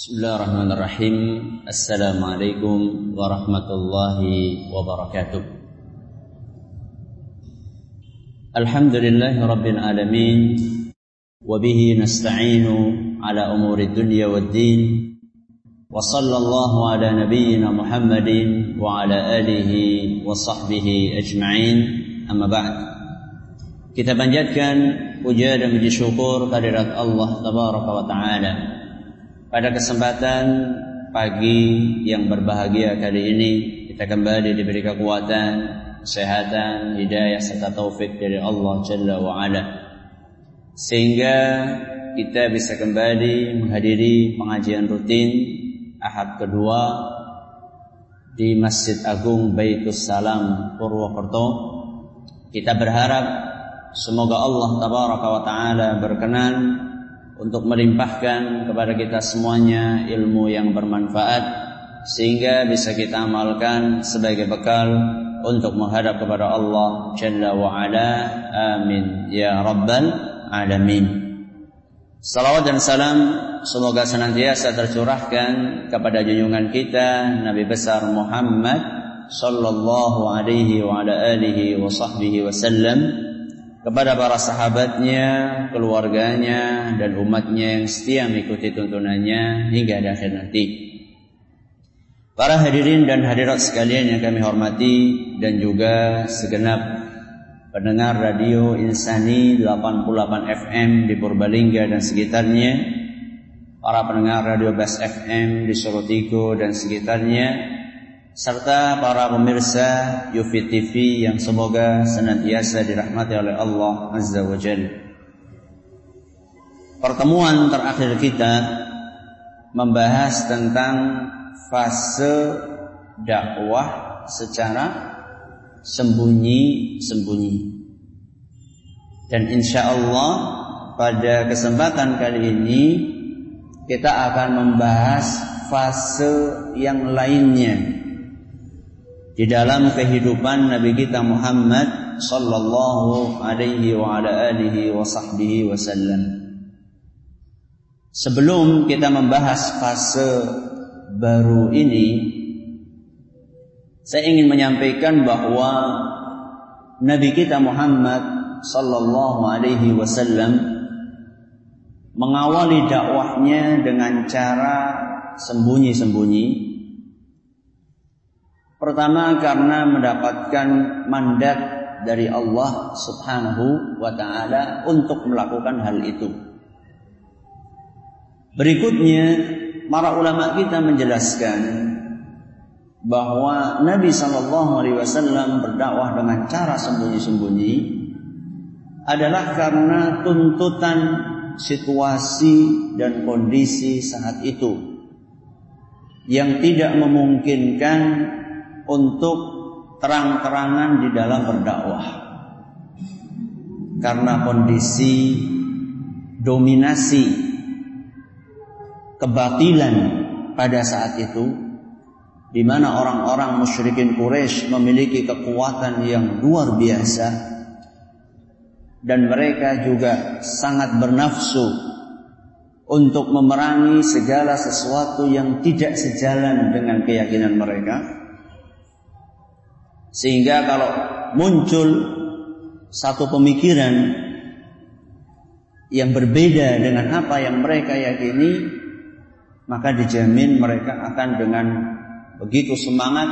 بسم الله الرحمن الرحيم السلام عليكم ورحمة الله وبركاته الحمد لله رب العالمين وبه نستعين على أمور الدنيا والدين وصلى الله على نبينا محمد وعلى آله وصحبه أجمعين أما بعد كتابا جد كان وجاد من شكور قدرة الله تبارك وتعالى pada kesempatan pagi yang berbahagia kali ini kita kembali diberi kekuatan, kesehatan, hidayah serta taufik dari Allah Jalla wa Ala. Sehingga kita bisa kembali menghadiri pengajian rutin Ahad kedua di Masjid Agung Baitus Salam Purwokerto. Kita berharap semoga Allah tabaraka wa taala berkenan untuk melimpahkan kepada kita semuanya ilmu yang bermanfaat sehingga bisa kita amalkan sebagai bekal untuk menghadap kepada Allah Jalla wa Ala. Amin ya rabbal alamin. Salawat dan salam semoga senantiasa tercurahkan kepada junjungan kita Nabi besar Muhammad sallallahu alaihi wa ala alihi wa sahbihi wasallam kepada para sahabatnya, keluarganya, dan umatnya yang setia mengikuti tuntunannya hingga akhir nanti. Para hadirin dan hadirat sekalian yang kami hormati dan juga segenap pendengar radio Insani 88 FM di Purbalingga dan sekitarnya, para pendengar radio Bas FM di Sorotigo dan sekitarnya, serta para pemirsa Yufi TV yang semoga senantiasa dirahmati oleh Allah Azza wa Jalla. Pertemuan terakhir kita membahas tentang fase dakwah secara sembunyi-sembunyi. Dan insya Allah pada kesempatan kali ini kita akan membahas fase yang lainnya di dalam kehidupan Nabi kita Muhammad sallallahu alaihi wa ala alihi wa sahbihi wasallam. Sebelum kita membahas fase baru ini, saya ingin menyampaikan bahwa Nabi kita Muhammad sallallahu alaihi wasallam mengawali dakwahnya dengan cara sembunyi-sembunyi Pertama karena mendapatkan mandat dari Allah Subhanahu wa taala untuk melakukan hal itu. Berikutnya para ulama kita menjelaskan bahwa Nabi Shallallahu Alaihi Wasallam berdakwah dengan cara sembunyi-sembunyi adalah karena tuntutan situasi dan kondisi saat itu yang tidak memungkinkan untuk terang-terangan di dalam berdakwah. Karena kondisi dominasi kebatilan pada saat itu di mana orang-orang musyrikin Quraisy memiliki kekuatan yang luar biasa dan mereka juga sangat bernafsu untuk memerangi segala sesuatu yang tidak sejalan dengan keyakinan mereka sehingga kalau muncul satu pemikiran yang berbeda dengan apa yang mereka yakini, maka dijamin mereka akan dengan begitu semangat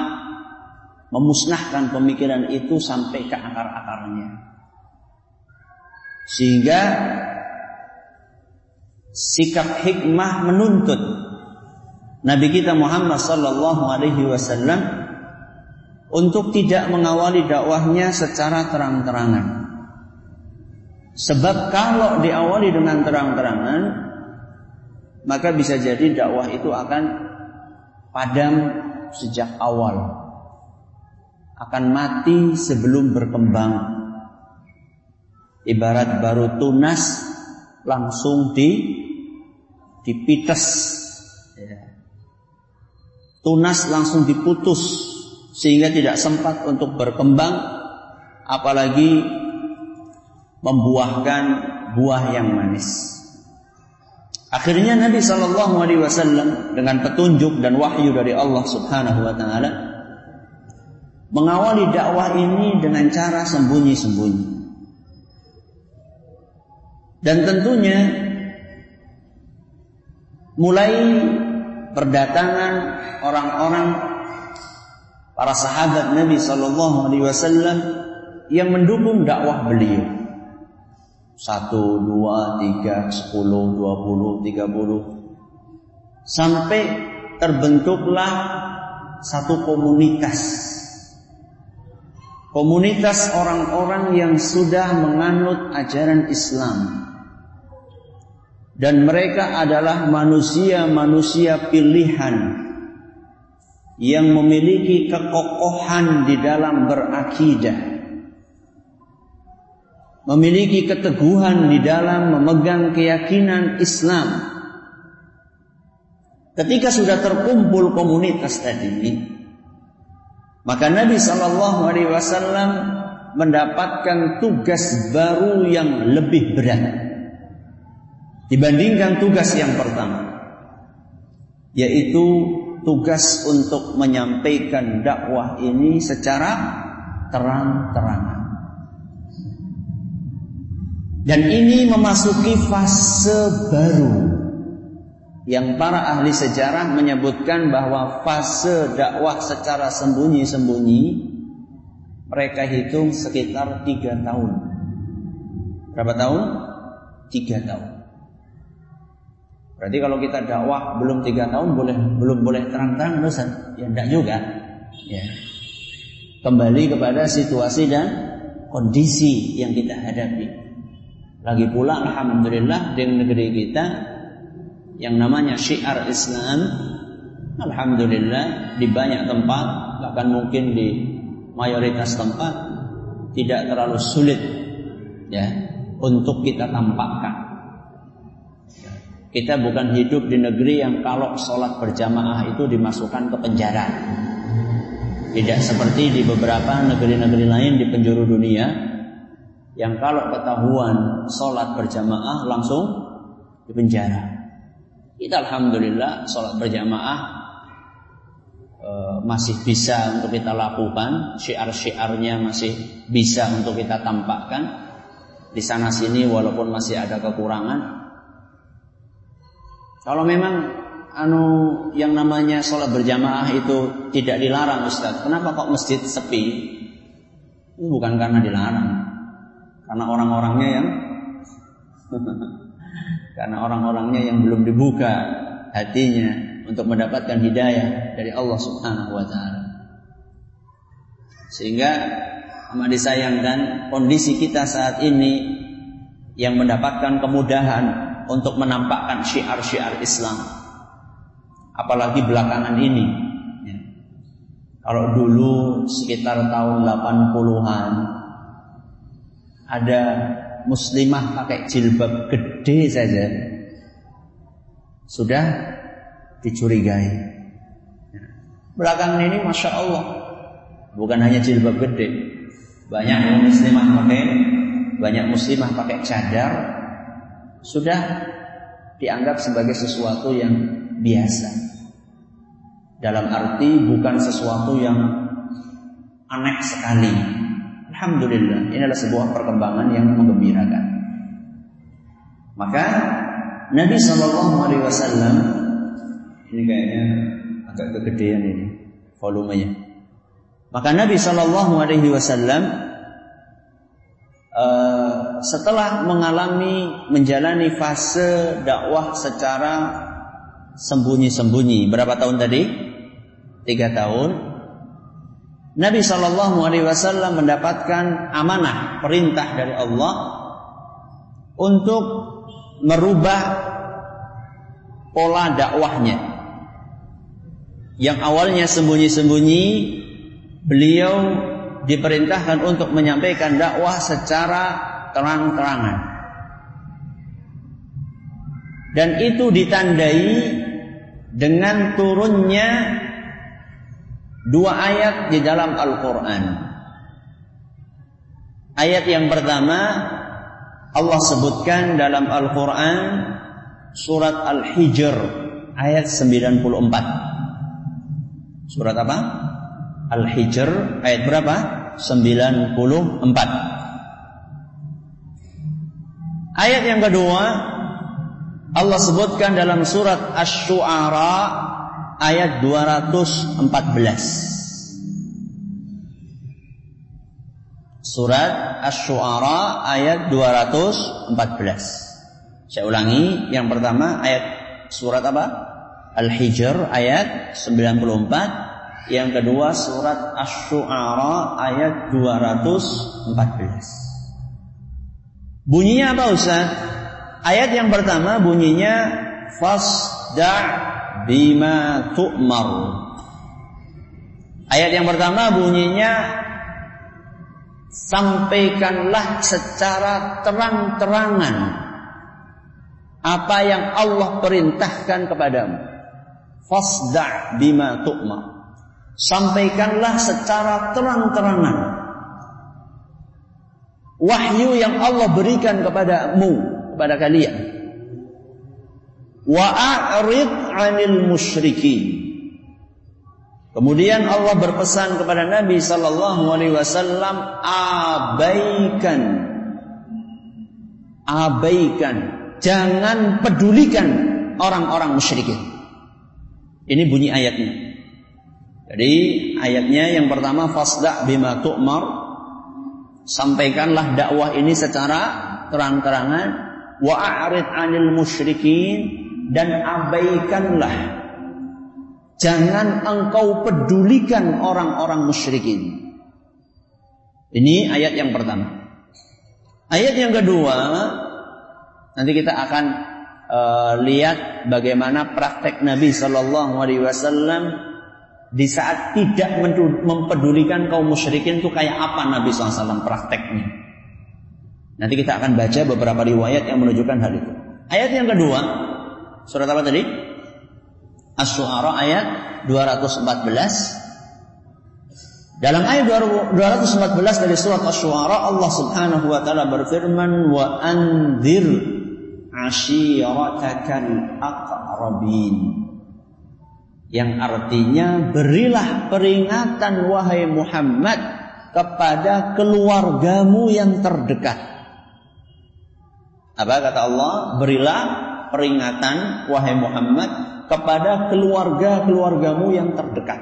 memusnahkan pemikiran itu sampai ke akar-akarnya. Sehingga sikap hikmah menuntut Nabi kita Muhammad sallallahu alaihi wasallam untuk tidak mengawali dakwahnya secara terang-terangan. Sebab kalau diawali dengan terang-terangan, maka bisa jadi dakwah itu akan padam sejak awal. Akan mati sebelum berkembang. Ibarat baru tunas langsung di dipites. Ya. Tunas langsung diputus sehingga tidak sempat untuk berkembang apalagi membuahkan buah yang manis. Akhirnya Nabi Shallallahu Alaihi Wasallam dengan petunjuk dan wahyu dari Allah Subhanahu Wa Taala mengawali dakwah ini dengan cara sembunyi-sembunyi. Dan tentunya mulai perdatangan orang-orang para sahabat Nabi Shallallahu Alaihi Wasallam yang mendukung dakwah beliau satu, dua, tiga, sepuluh, dua puluh, tiga puluh, sampai terbentuklah satu komunitas. Komunitas orang-orang yang sudah menganut ajaran Islam. Dan mereka adalah manusia-manusia pilihan yang memiliki kekokohan di dalam berakidah memiliki keteguhan di dalam memegang keyakinan Islam. Ketika sudah terkumpul komunitas tadi, maka Nabi Shallallahu Alaihi Wasallam mendapatkan tugas baru yang lebih berat dibandingkan tugas yang pertama, yaitu tugas untuk menyampaikan dakwah ini secara terang-terangan. Dan ini memasuki fase baru yang para ahli sejarah menyebutkan bahwa fase dakwah secara sembunyi-sembunyi mereka hitung sekitar tiga tahun. Berapa tahun? Tiga tahun. Berarti kalau kita dakwah belum tiga tahun boleh belum boleh terang-terang dosa? Ya enggak juga. Ya. Kembali kepada situasi dan kondisi yang kita hadapi. Lagi pula alhamdulillah di negeri kita yang namanya syiar Islam alhamdulillah di banyak tempat bahkan mungkin di mayoritas tempat tidak terlalu sulit ya untuk kita tampakkan. Kita bukan hidup di negeri yang kalau sholat berjamaah itu dimasukkan ke penjara. Tidak seperti di beberapa negeri-negeri lain di penjuru dunia yang kalau ketahuan sholat berjamaah langsung di penjara. Kita alhamdulillah sholat berjamaah e, masih bisa untuk kita lakukan, syiar-syiarnya masih bisa untuk kita tampakkan di sana sini walaupun masih ada kekurangan. Kalau memang anu yang namanya sholat berjamaah itu tidak dilarang Ustaz, kenapa kok masjid sepi? Ini bukan karena dilarang, karena orang-orangnya yang karena orang-orangnya yang belum dibuka hatinya untuk mendapatkan hidayah dari Allah Subhanahu wa taala. Sehingga amat disayangkan kondisi kita saat ini yang mendapatkan kemudahan untuk menampakkan syiar-syiar Islam. Apalagi belakangan ini. Ya. Kalau dulu sekitar tahun 80-an ada muslimah pakai jilbab gede saja sudah dicurigai. Belakangan ini masya Allah bukan hanya jilbab gede, banyak muslimah pakai banyak muslimah pakai cadar sudah dianggap sebagai sesuatu yang biasa. Dalam arti bukan sesuatu yang aneh sekali, Alhamdulillah, ini adalah sebuah perkembangan yang menggembirakan. Maka Nabi Shallallahu Alaihi Wasallam ini kayaknya agak kegedean ini volumenya. Maka Nabi Shallallahu Alaihi Wasallam uh, setelah mengalami menjalani fase dakwah secara sembunyi-sembunyi berapa tahun tadi? Tiga tahun Nabi Shallallahu Alaihi Wasallam mendapatkan amanah perintah dari Allah untuk merubah pola dakwahnya. Yang awalnya sembunyi-sembunyi, beliau diperintahkan untuk menyampaikan dakwah secara terang-terangan. Dan itu ditandai dengan turunnya dua ayat di dalam Al-Quran. Ayat yang pertama Allah sebutkan dalam Al-Quran surat Al-Hijr ayat 94. Surat apa? Al-Hijr ayat berapa? 94. Ayat yang kedua Allah sebutkan dalam surat Asy-Syu'ara ayat 214. Surat Asy-Syu'ara ayat 214. Saya ulangi, yang pertama ayat surat apa? Al-Hijr ayat 94. Yang kedua surat Asy-Syu'ara ayat 214. Bunyinya apa Ustaz? Ayat yang pertama bunyinya fasda' bima tu'mar. Ayat yang pertama bunyinya sampaikanlah secara terang-terangan apa yang Allah perintahkan kepadamu. Fasda' bima tu'ma. Sampaikanlah secara terang-terangan wahyu yang Allah berikan kepadamu, kepada kalian. Wa a'rid 'anil musyrikin Kemudian Allah berpesan kepada Nabi sallallahu alaihi wasallam abaikan abaikan jangan pedulikan orang-orang musyrikin. Ini bunyi ayatnya. Jadi ayatnya yang pertama fasda bima tu'mar sampaikanlah dakwah ini secara terang-terangan wa a'rid 'anil musyrikin dan abaikanlah Jangan engkau pedulikan orang-orang musyrikin. Ini ayat yang pertama. Ayat yang kedua, nanti kita akan uh, lihat bagaimana praktek Nabi Shallallahu Alaihi Wasallam di saat tidak mempedulikan kaum musyrikin itu kayak apa Nabi SAW prakteknya. Nanti kita akan baca beberapa riwayat yang menunjukkan hal itu. Ayat yang kedua, surat apa tadi? As-Syu'ara ayat 214. Dalam ayat 214 dari surat Asy-Syu'ara Allah Subhanahu wa taala berfirman wa anzir ashiratakal aqrabin yang artinya berilah peringatan wahai Muhammad kepada keluargamu yang terdekat. Apa kata Allah? Berilah peringatan wahai Muhammad kepada keluarga-keluargamu yang terdekat.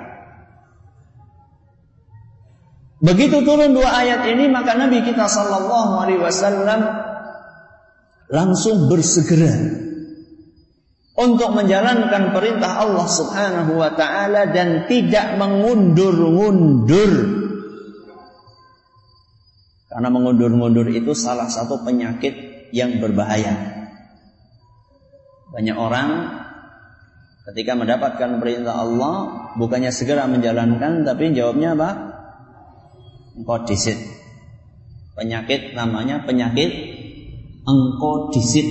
Begitu turun dua ayat ini maka Nabi kita sallallahu alaihi wasallam langsung bersegera untuk menjalankan perintah Allah Subhanahu wa taala dan tidak mengundur-undur. Karena mengundur-undur itu salah satu penyakit yang berbahaya. Banyak orang Ketika mendapatkan perintah Allah, bukannya segera menjalankan, tapi jawabnya apa? Engkau disit. Penyakit namanya penyakit engkau disit.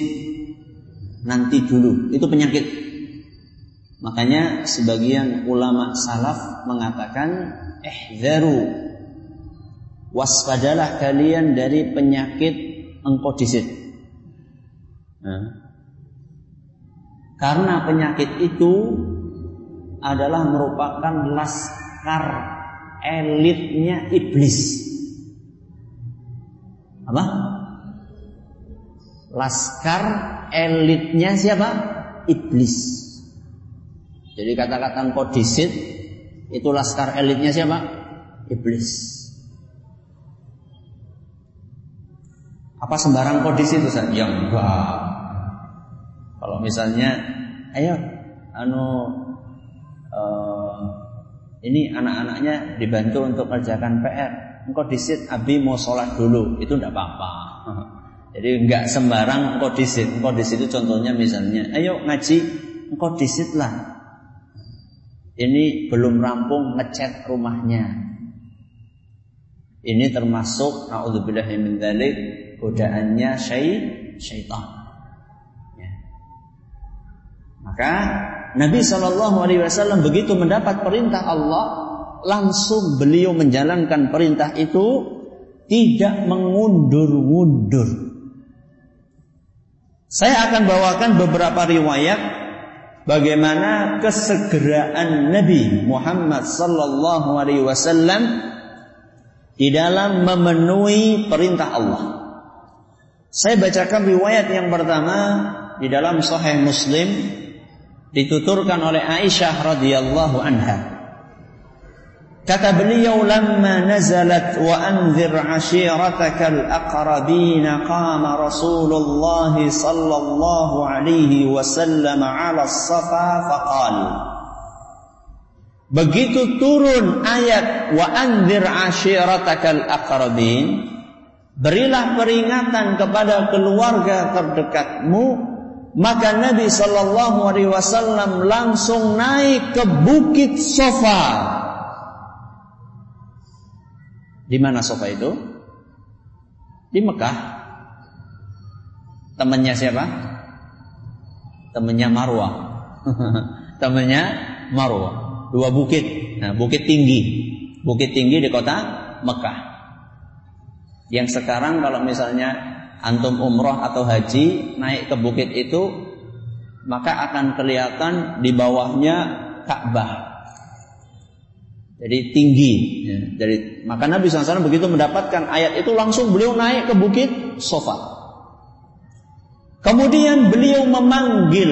Nanti dulu. Itu penyakit. Makanya sebagian ulama salaf mengatakan ihzaru waspadalah kalian dari penyakit engkau disit. Nah, karena penyakit itu adalah merupakan laskar elitnya iblis. Apa? Laskar elitnya siapa? Iblis. Jadi kata-kata kodisit itu laskar elitnya siapa? Iblis. Apa sembarang kodis itu saja? Ya enggak. Kalau misalnya, ayo, anu uh, ini anak-anaknya dibantu untuk kerjakan PR. Engkau disit, Abi mau sholat dulu, itu tidak apa-apa. Jadi enggak sembarang engkau disit. Itu contohnya misalnya, ayo ngaji, engkau lah. Ini belum rampung ngecat rumahnya. Ini termasuk naudzubillah min dzalik godaannya syaitan. Maka Nabi Wasallam begitu mendapat perintah Allah, langsung beliau menjalankan perintah itu tidak mengundur-undur. Saya akan bawakan beberapa riwayat bagaimana kesegeraan Nabi Muhammad sallallahu alaihi wasallam di dalam memenuhi perintah Allah. Saya bacakan riwayat yang pertama di dalam Sahih Muslim dituturkan oleh Aisyah radhiyallahu anha. Kata beliau lamma nazalat wa anzir ashiratakal aqrabin qama Rasulullah sallallahu alaihi wasallam ala safa faqal Begitu turun ayat wa anzir ashiratakal aqrabin berilah peringatan kepada keluarga terdekatmu maka Nabi sallallahu alaihi wasallam langsung naik ke bukit Safa di mana sofa itu? Di Mekah. Temannya siapa? Temannya Marwah. Temannya Marwah. Dua bukit. Nah, bukit tinggi. Bukit tinggi di kota Mekah. Yang sekarang kalau misalnya antum umroh atau haji naik ke bukit itu maka akan kelihatan di bawahnya Ka'bah jadi tinggi. Ya. Jadi maka Nabi SAW begitu mendapatkan ayat itu langsung beliau naik ke bukit Sofa. Kemudian beliau memanggil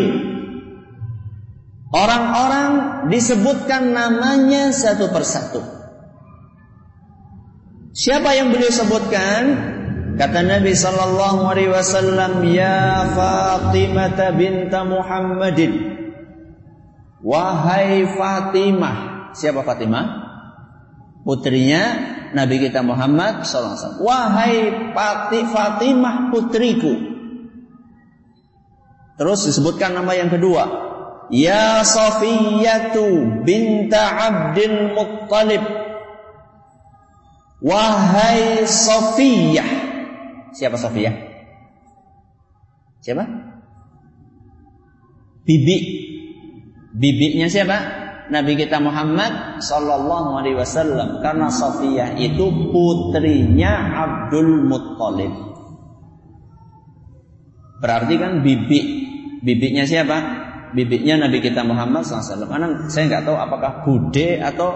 orang-orang disebutkan namanya satu persatu. Siapa yang beliau sebutkan? Kata Nabi sallallahu alaihi wasallam, "Ya Fatimah binta Muhammadin." Wahai Fatimah Siapa Fatimah? Putrinya Nabi kita Muhammad SAW. Wahai Pati Fatimah putriku. Terus disebutkan nama yang kedua. Ya Safiyatu binta Abdul Muttalib. Wahai Safiyah. Siapa Safiyah? Siapa? Bibi. Bibinya siapa? Nabi kita Muhammad Sallallahu Alaihi Wasallam karena Sofiyah itu putrinya Abdul Muttalib. Berarti kan bibi bibinya siapa? Bibinya Nabi kita Muhammad SAW. Karena saya nggak tahu apakah bude atau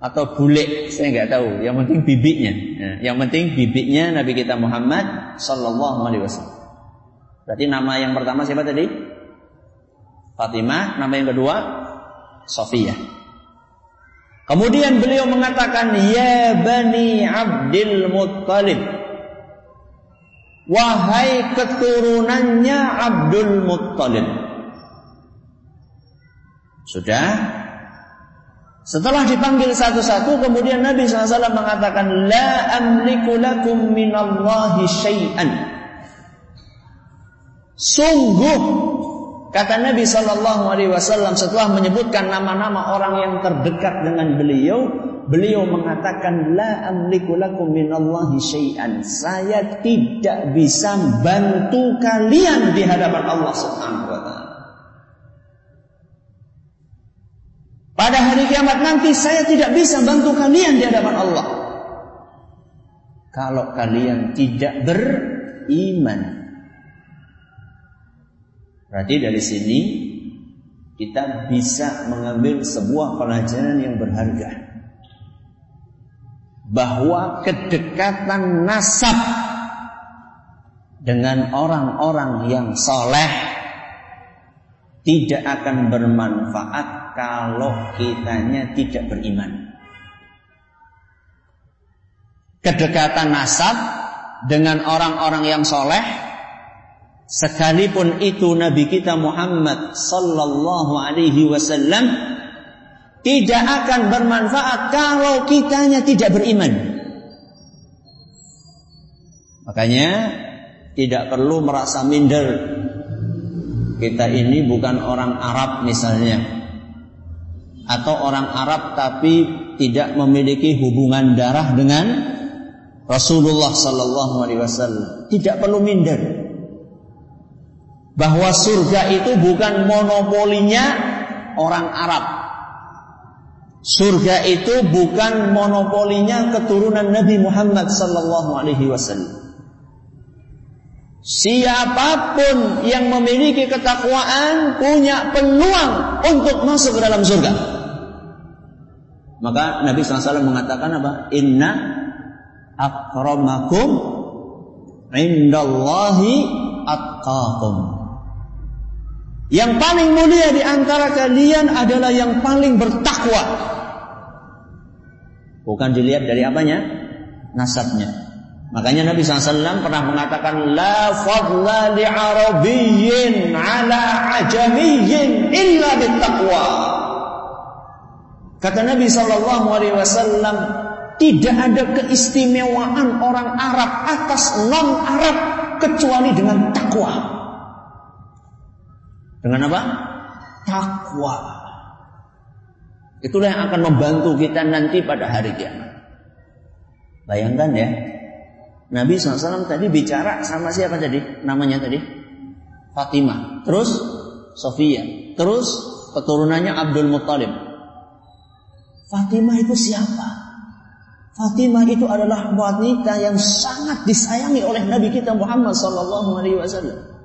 atau bule, saya nggak tahu. Yang penting bibinya. Ya, yang penting bibinya Nabi kita Muhammad Sallallahu Alaihi Wasallam. Berarti nama yang pertama siapa tadi? Fatimah, nama yang kedua Sofia. Kemudian beliau mengatakan, Ya Bani Abdul Muttalib. Wahai keturunannya Abdul Muttalib. Sudah? Setelah dipanggil satu-satu, kemudian Nabi SAW mengatakan, La amliku lakum minallahi syai'an. Sungguh Kata Nabi Shallallahu Alaihi Wasallam setelah menyebutkan nama-nama orang yang terdekat dengan beliau, beliau mengatakan la amliku lakum minallahi syai'an. Saya tidak bisa bantu kalian di hadapan Allah Subhanahu wa taala. Pada hari kiamat nanti saya tidak bisa bantu kalian di hadapan Allah. Kalau kalian tidak beriman. Berarti dari sini kita bisa mengambil sebuah pelajaran yang berharga. Bahwa kedekatan nasab dengan orang-orang yang soleh tidak akan bermanfaat kalau kitanya tidak beriman. Kedekatan nasab dengan orang-orang yang soleh Sekalipun itu Nabi kita Muhammad sallallahu alaihi wasallam tidak akan bermanfaat kalau kitanya tidak beriman. Makanya tidak perlu merasa minder. Kita ini bukan orang Arab misalnya. Atau orang Arab tapi tidak memiliki hubungan darah dengan Rasulullah sallallahu alaihi wasallam. Tidak perlu minder bahwa surga itu bukan monopolinya orang Arab. Surga itu bukan monopolinya keturunan Nabi Muhammad sallallahu alaihi wasallam. Siapa pun yang memiliki ketakwaan punya peluang untuk masuk ke dalam surga. Maka Nabi SAW mengatakan apa? Inna akramakum indallahi atqakum. Yang paling mulia di antara kalian adalah yang paling bertakwa. Bukan dilihat dari apanya? Nasabnya. Makanya Nabi SAW pernah mengatakan La fadla li arabiyyin ala ajamiyyin illa bittaqwa. Kata Nabi Wasallam, tidak ada keistimewaan orang Arab atas non Arab kecuali dengan takwa. Dengan apa? Takwa. Itulah yang akan membantu kita nanti pada hari kiamat. Bayangkan ya, Nabi SAW tadi bicara sama siapa tadi? Namanya tadi? Fatimah. Terus Sofia. Terus keturunannya Abdul Muttalib. Fatimah itu siapa? Fatimah itu adalah wanita yang sangat disayangi oleh Nabi kita Muhammad wasallam.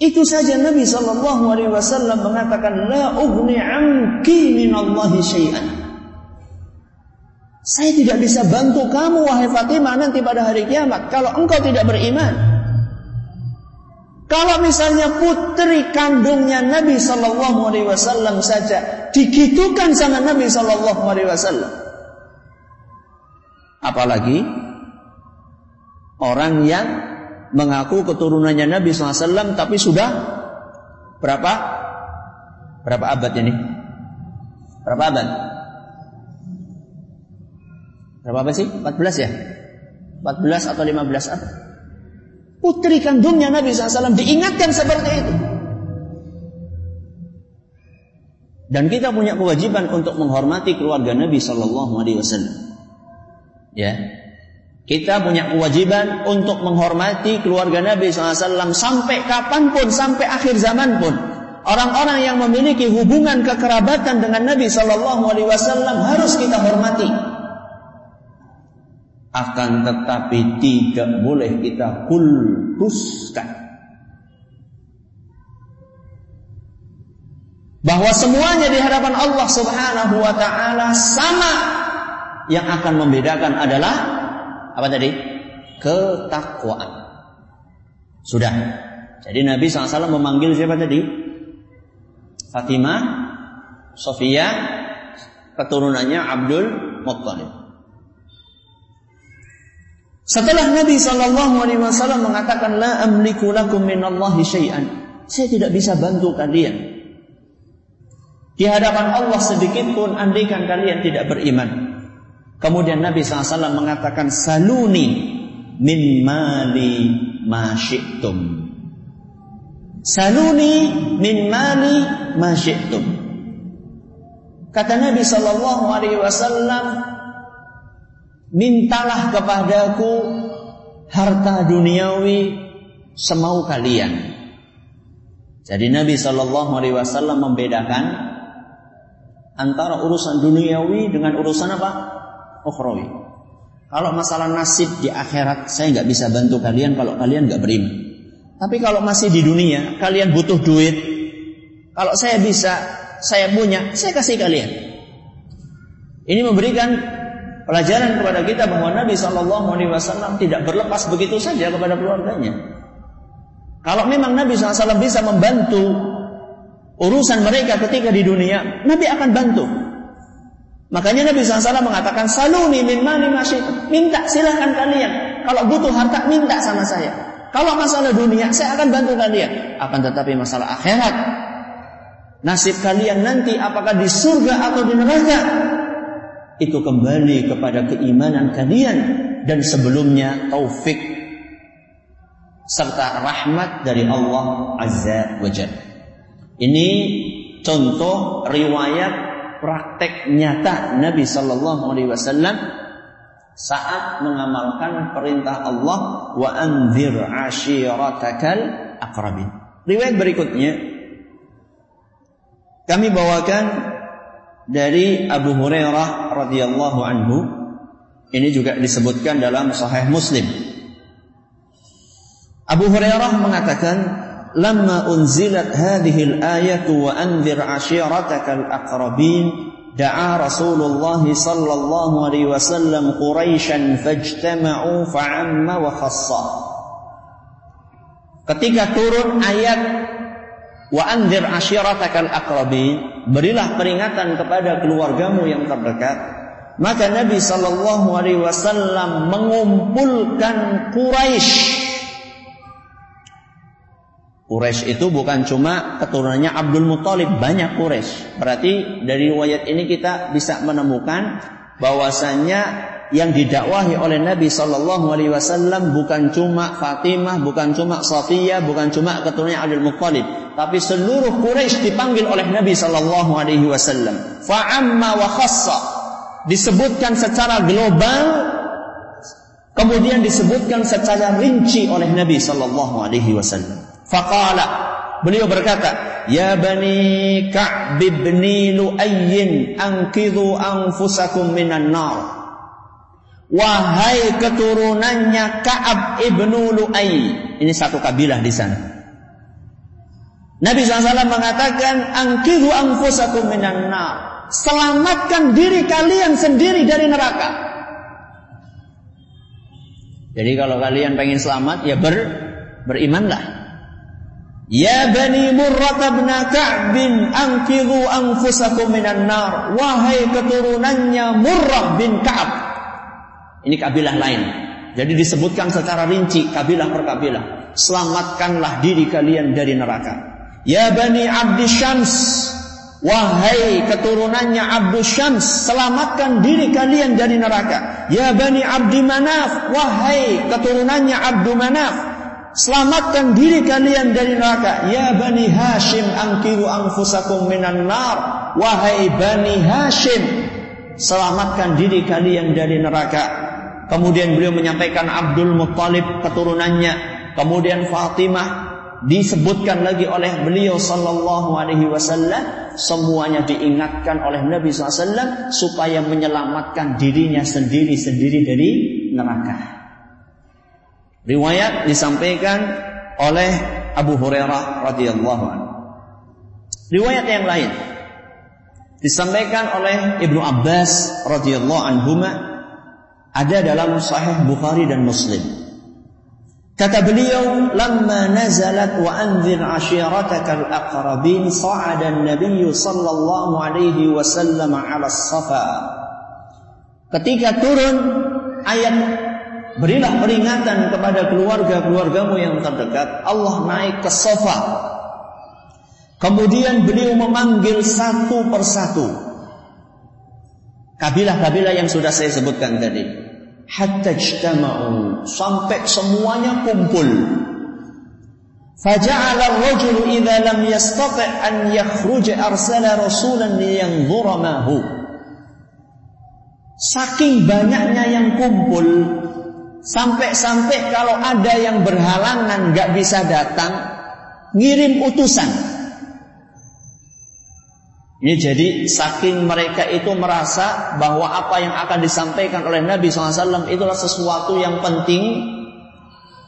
Itu saja Nabi sallallahu alaihi wasallam mengatakan la ughni anki min Allah syai'an. Saya tidak bisa bantu kamu wahai Fatimah nanti pada hari kiamat kalau engkau tidak beriman. Kalau misalnya putri kandungnya Nabi Shallallahu Alaihi Wasallam saja digitukan sama Nabi Shallallahu Alaihi Wasallam, apalagi orang yang mengaku keturunannya Nabi SAW tapi sudah berapa berapa abad ini? Berapa abad? Berapa apa sih? 14 ya? 14 atau 15 apa? Putri kandungnya Nabi SAW diingatkan seperti itu. Dan kita punya kewajiban untuk menghormati keluarga Nabi Shallallahu Alaihi Wasallam. Ya, kita punya kewajiban untuk menghormati keluarga Nabi SAW sampai kapan pun, sampai akhir zaman pun. Orang-orang yang memiliki hubungan kekerabatan dengan Nabi Shallallahu Alaihi Wasallam harus kita hormati. Akan tetapi tidak boleh kita kultuskan. Bahwa semuanya di hadapan Allah Subhanahu wa taala sama. Yang akan membedakan adalah apa tadi? Ketakwaan. Sudah. Jadi Nabi SAW memanggil siapa tadi? Fatimah Sofia keturunannya Abdul Muttalib. Setelah Nabi Shallallahu Alaihi Wasallam mengatakan la amliku lakum minallahi syai'an, saya tidak bisa bantu kalian. Di hadapan Allah sedikit pun andaikan kalian tidak beriman. Kemudian Nabi SAW mengatakan saluni min mali ma syi'tum. Saluni min mali ma syi'tum. Kata Nabi Sallallahu Alaihi Wasallam, mintalah kepadaku harta duniawi semau kalian. Jadi Nabi Shallallahu Alaihi Wasallam membedakan antara urusan duniawi dengan urusan apa? Ukhrawi. Kalau masalah nasib di akhirat, saya nggak bisa bantu kalian kalau kalian nggak beriman. Tapi kalau masih di dunia, kalian butuh duit. Kalau saya bisa, saya punya, saya kasih kalian. Ini memberikan pelajaran kepada kita bahwa Nabi Shallallahu Alaihi Wasallam tidak berlepas begitu saja kepada keluarganya. Kalau memang Nabi SAW bisa membantu urusan mereka ketika di dunia, Nabi akan bantu. Makanya Nabi SAW mengatakan, Saluni min mani masih Minta silahkan kalian. Kalau butuh harta, minta sama saya. Kalau masalah dunia, saya akan bantu kalian. Akan tetapi masalah akhirat, nasib kalian nanti apakah di surga atau di neraka, itu kembali kepada keimanan kalian dan sebelumnya taufik serta rahmat dari Allah Azza wa Jalla. Ini contoh riwayat praktek nyata Nabi Sallallahu Alaihi Wasallam saat mengamalkan perintah Allah wa anzir ashiratakal akrabin. Riwayat berikutnya kami bawakan dari Abu Hurairah radhiyallahu anhu ini juga disebutkan dalam Sahih Muslim. Abu Hurairah mengatakan, "Lamma unzilat hadhihi al-ayatu wa anzir ashiratakal aqrabin" da'a Rasulullah sallallahu alaihi wasallam Quraisyan fajtama'u fa'amma wa khassa. Ketika turun ayat wa anzir ashiratakal aqrabin, berilah peringatan kepada keluargamu yang terdekat, maka Nabi sallallahu alaihi wasallam mengumpulkan Quraisy Quraisy itu bukan cuma keturunannya Abdul Muthalib, banyak Quraisy. Berarti dari riwayat ini kita bisa menemukan bahwasanya yang didakwahi oleh Nabi Shallallahu Alaihi Wasallam bukan cuma Fatimah, bukan cuma Safiyah, bukan cuma keturunannya Abdul Muthalib, tapi seluruh Quraisy dipanggil oleh Nabi Shallallahu Alaihi Wasallam. Fa'amma wa khassa disebutkan secara global, kemudian disebutkan secara rinci oleh Nabi Shallallahu Alaihi Wasallam. Faqala Beliau berkata, "Ya bani Ka'b bin Lu'ayyin anqidhu anfusakum minan nar." Wahai keturunannya Ka'ab ibnu Lu'ay. Ini satu kabilah di sana. Nabi SAW mengatakan, Angkidu anfusakum minan nar. Selamatkan diri kalian sendiri dari neraka. Jadi kalau kalian pengen selamat, ya ber, berimanlah. Ya Bani Murrah bin Ka'b anqidhu anfusakum minan nar. Wahai keturunannya Murrah bin Ka'ab. Ini kabilah lain. Jadi disebutkan secara rinci kabilah per kabilah. Selamatkanlah diri kalian dari neraka. Ya Bani Abdi Syams. Wahai keturunannya Abdul Syams, selamatkan diri kalian dari neraka. Ya Bani Abdi Manaf, wahai keturunannya Abdul Manaf, Selamatkan diri kalian dari neraka. Ya Bani Hashim angkiru anfusakum minan nar. Wahai Bani Hashim. Selamatkan diri kalian dari neraka. Kemudian beliau menyampaikan Abdul Muttalib keturunannya. Kemudian Fatimah disebutkan lagi oleh beliau sallallahu alaihi wasallam semuanya diingatkan oleh Nabi SAW supaya menyelamatkan dirinya sendiri-sendiri dari neraka. Riwayat disampaikan oleh Abu Hurairah radhiyallahu anhu. Riwayat yang lain disampaikan oleh Ibnu Abbas radhiyallahu anhuma ada dalam Sahih Bukhari dan Muslim. Kata beliau, "Lamma nazalat wa anzir ashiratakal aqrabin, sa'ada an-nabiy sallallahu alaihi wasallam 'ala as-safa." Ketika turun ayat Berilah peringatan kepada keluarga-keluargamu yang terdekat. Allah naik ke sofa. Kemudian beliau memanggil satu persatu. Kabilah-kabilah yang sudah saya sebutkan tadi. Hatta. Sampai semuanya kumpul. Faja'ala ar-rajulu idza lam yastati' an yakhruja arsala rasulan liyanzura ma Saking banyaknya yang kumpul, Sampai-sampai kalau ada yang berhalangan gak bisa datang, ngirim utusan. Ini jadi saking mereka itu merasa bahwa apa yang akan disampaikan oleh Nabi SAW itulah sesuatu yang penting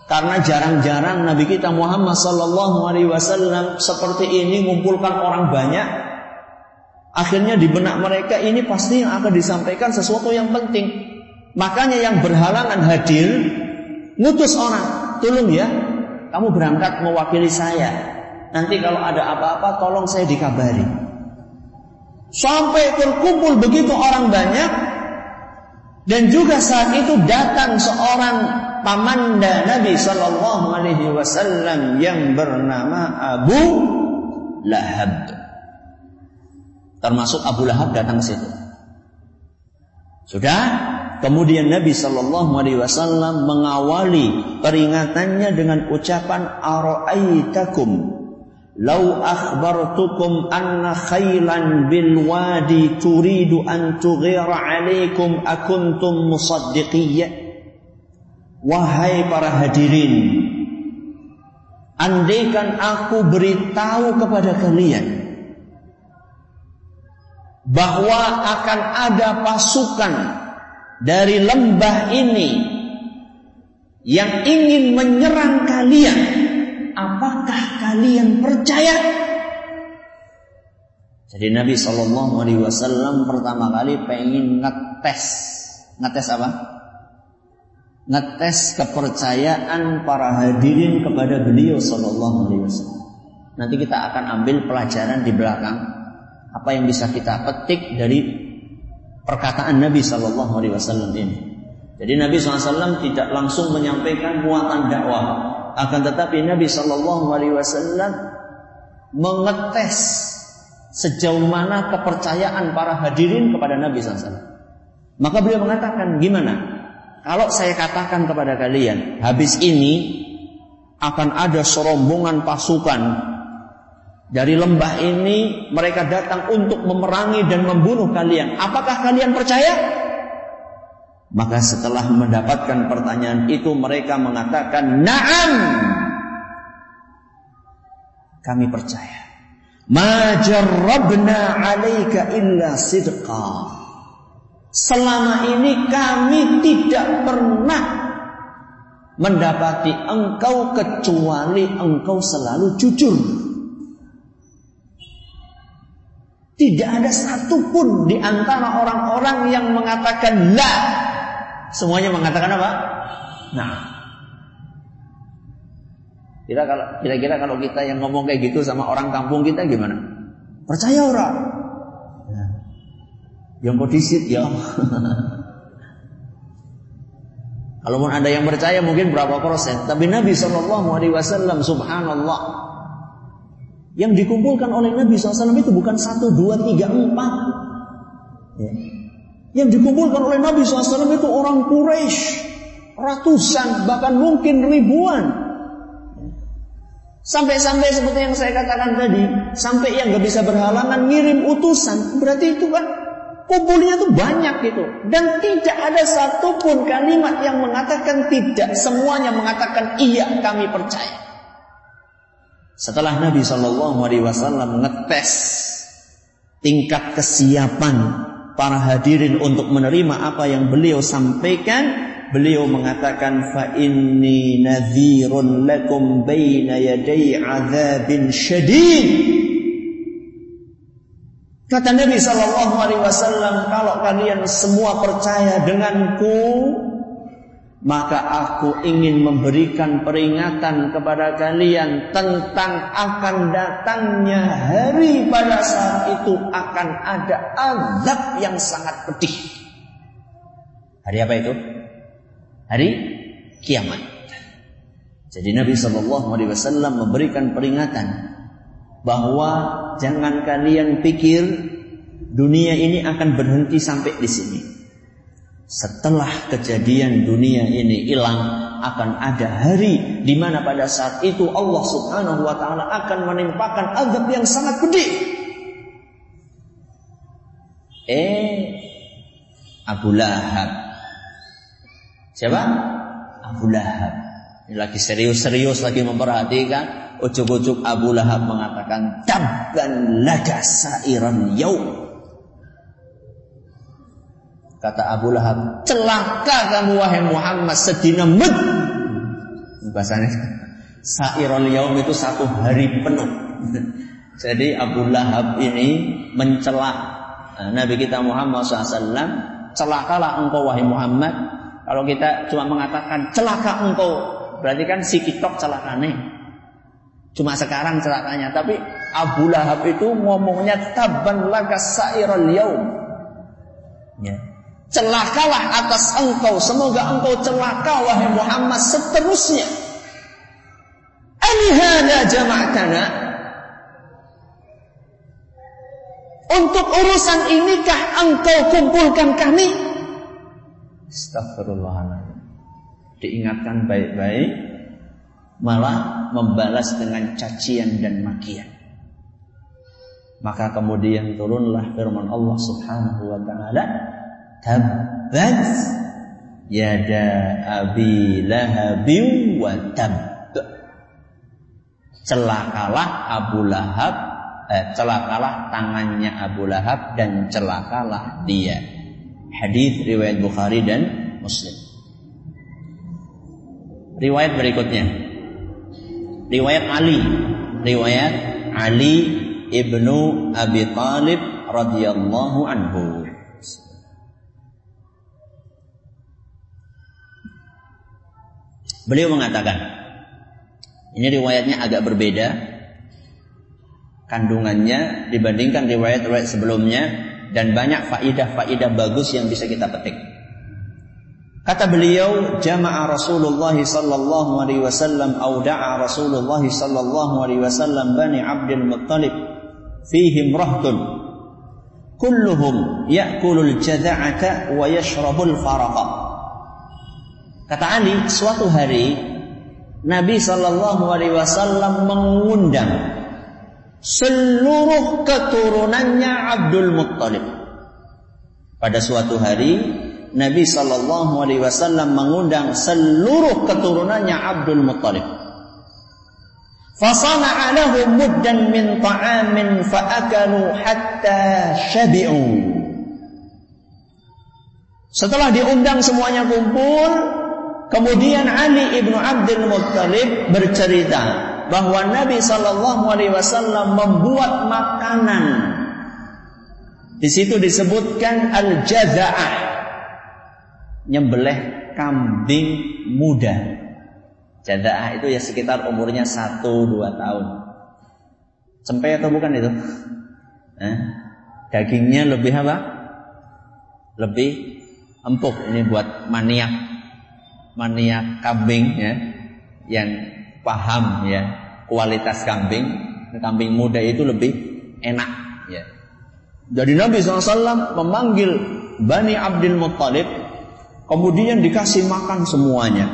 karena jarang-jarang Nabi kita Muhammad SAW seperti ini mengumpulkan orang banyak. Akhirnya di benak mereka ini pasti yang akan disampaikan sesuatu yang penting. Makanya yang berhalangan hadir ngutus orang, tolong ya, kamu berangkat mewakili saya. Nanti kalau ada apa-apa tolong saya dikabari. Sampai terkumpul begitu orang banyak dan juga saat itu datang seorang pamanda Nabi Shallallahu Alaihi Wasallam yang bernama Abu Lahab. Termasuk Abu Lahab datang ke situ. Sudah Kemudian Nabi Shallallahu Alaihi Wasallam mengawali peringatannya dengan ucapan Aro'aitakum Lau akhbartukum anna khailan bil wadi turidu an tughira alaikum akuntum musaddiqiyya. Wahai para hadirin Andaikan aku beritahu kepada kalian bahwa akan ada pasukan dari lembah ini yang ingin menyerang kalian, apakah kalian percaya? Jadi Nabi Shallallahu Alaihi Wasallam pertama kali pengen ngetes, ngetes apa? Ngetes kepercayaan para hadirin kepada beliau Shallallahu Alaihi Wasallam. Nanti kita akan ambil pelajaran di belakang apa yang bisa kita petik dari perkataan Nabi Shallallahu Alaihi Wasallam ini. Jadi Nabi SAW tidak langsung menyampaikan muatan dakwah, akan tetapi Nabi Shallallahu Alaihi Wasallam mengetes sejauh mana kepercayaan para hadirin kepada Nabi SAW. Maka beliau mengatakan, gimana? Kalau saya katakan kepada kalian, habis ini akan ada serombongan pasukan dari lembah ini mereka datang untuk memerangi dan membunuh kalian. Apakah kalian percaya? Maka setelah mendapatkan pertanyaan itu mereka mengatakan, "Na'am." Kami percaya. Ma jarrabna 'alaika illa sidqa. Selama ini kami tidak pernah mendapati engkau kecuali engkau selalu jujur. Tidak ada satupun di antara orang-orang yang mengatakan la. Semuanya mengatakan apa? Nah. Kira kalau kira-kira kalau kita yang ngomong kayak gitu sama orang kampung kita gimana? Percaya orang? Ya. Yang kodisit ya. Kalaupun ada yang percaya mungkin berapa persen, tapi Nabi Shallallahu Alaihi Wasallam Subhanallah yang dikumpulkan oleh Nabi SAW itu bukan satu, dua, tiga, empat. Ya. Yang dikumpulkan oleh Nabi SAW itu orang Quraisy, ratusan, bahkan mungkin ribuan. Sampai-sampai seperti yang saya katakan tadi, sampai yang gak bisa berhalangan ngirim utusan, berarti itu kan kumpulnya itu banyak gitu. Dan tidak ada satupun kalimat yang mengatakan tidak, semuanya mengatakan iya kami percaya. Setelah Nabi Shallallahu Alaihi Wasallam ngetes tingkat kesiapan para hadirin untuk menerima apa yang beliau sampaikan, beliau mengatakan fa inni nadhirun lakum baina yaday adzabin syadid. Kata Nabi Shallallahu Alaihi Wasallam, kalau kalian semua percaya denganku, maka aku ingin memberikan peringatan kepada kalian tentang akan datangnya hari pada saat itu akan ada azab yang sangat pedih. Hari apa itu? Hari kiamat. Jadi Nabi Shallallahu Alaihi Wasallam memberikan peringatan bahwa jangan kalian pikir dunia ini akan berhenti sampai di sini setelah kejadian dunia ini hilang akan ada hari di mana pada saat itu Allah Subhanahu wa taala akan menimpakan azab yang sangat pedih. Eh Abu Lahab. Siapa? Abu Lahab. Ini lagi serius-serius lagi memperhatikan. Ujuk-ujuk Abu Lahab mengatakan tabban laka sairan yaum. Kata Abu Lahab, celaka kamu wahai Muhammad sedina mud. Bahasanya Sairul yaum itu satu hari penuh. Jadi Abu Lahab ini mencela eh, Nabi kita Muhammad SAW. Celakalah engkau wahai Muhammad. Kalau kita cuma mengatakan celaka engkau, berarti kan si kitok celakane. Cuma sekarang celakanya. Tapi Abu Lahab itu ngomongnya taban laga sairul yaum. Ya celakalah atas engkau. Semoga engkau celaka wahai Muhammad seterusnya. Alihada jama'tana untuk urusan inikah engkau kumpulkan kami. Astagfirullahaladzim diingatkan baik-baik malah membalas dengan cacian dan makian. Maka kemudian turunlah firman Allah Subhanahu wa taala tabbat yada abi lahabin wa tab celakalah Abu Lahab eh, celakalah tangannya Abu Lahab dan celakalah dia hadis riwayat Bukhari dan Muslim Riwayat berikutnya. Riwayat Ali. Riwayat Ali ibnu Abi Talib radhiyallahu anhu. Beliau mengatakan, ini riwayatnya agak berbeda kandungannya dibandingkan riwayat-riwayat sebelumnya dan banyak faidah-faidah bagus yang bisa kita petik. Kata beliau, jama'a Rasulullah sallallahu alaihi wasallam au da'a Rasulullah sallallahu alaihi wasallam bani Abdul Muttalib fihim rahtun kulluhum ya'kulul jada'ata wa yashrabul faraqa. Kata Ali, suatu hari Nabi sallallahu alaihi wasallam mengundang seluruh keturunannya Abdul Muttalib. Pada suatu hari Nabi Shallallahu Alaihi Wasallam mengundang seluruh keturunannya Abdul Muttalib. Fasana lahum muddan min ta'amin fa'akalu hatta syabi'u. Setelah diundang semuanya kumpul, kemudian Ali ibnu Abdul Muttalib bercerita bahwa Nabi Shallallahu Alaihi Wasallam membuat makanan. Di situ disebutkan al-jaza'ah nyembelih kambing muda. Jadaah itu ya sekitar umurnya 1 2 tahun. Sampai atau bukan itu? Eh, dagingnya lebih apa? Lebih empuk ini buat maniak maniak kambing ya yang paham ya kualitas kambing kambing muda itu lebih enak ya. Jadi Nabi SAW memanggil Bani Abdul Muttalib Kemudian dikasih makan semuanya.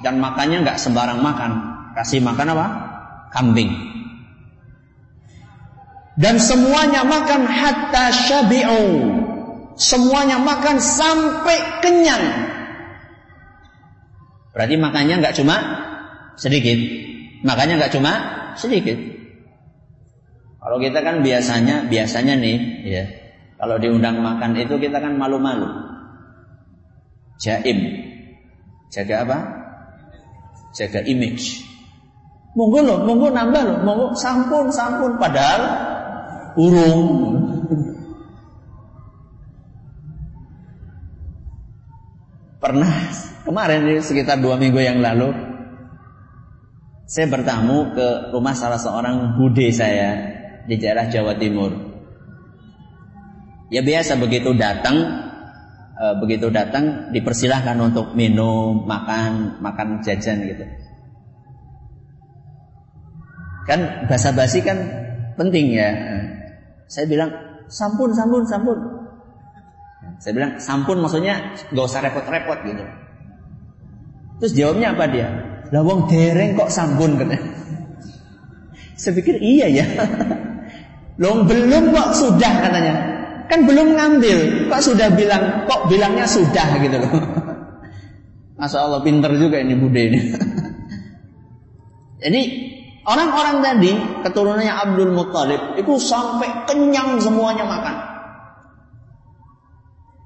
Dan makannya nggak sembarang makan. Kasih makan apa? Kambing. Dan semuanya makan hatta syabi'u. Semuanya makan sampai kenyang. Berarti makannya nggak cuma sedikit. Makannya nggak cuma sedikit. Kalau kita kan biasanya, biasanya nih, ya, kalau diundang makan itu kita kan malu-malu. Jaim. Jaga apa? Jaga image. Monggo loh, monggo nambah loh, monggo sampun, sampun. Padahal urung. Pernah kemarin sekitar dua minggu yang lalu saya bertamu ke rumah salah seorang bude saya di daerah Jawa Timur. Ya biasa begitu datang e, begitu datang dipersilahkan untuk minum, makan, makan jajan gitu. Kan basa-basi kan penting ya. Saya bilang sampun, sampun, sampun. Saya bilang sampun maksudnya gak usah repot-repot gitu. Terus jawabnya apa dia? Lawang dereng kok sampun katanya. Saya pikir iya ya. Long belum kok sudah katanya. Kan belum ngambil, kok sudah bilang, kok bilangnya sudah gitu loh. Masya Allah pinter juga ini bude ini. Jadi orang-orang tadi keturunannya Abdul Muttalib itu sampai kenyang semuanya makan.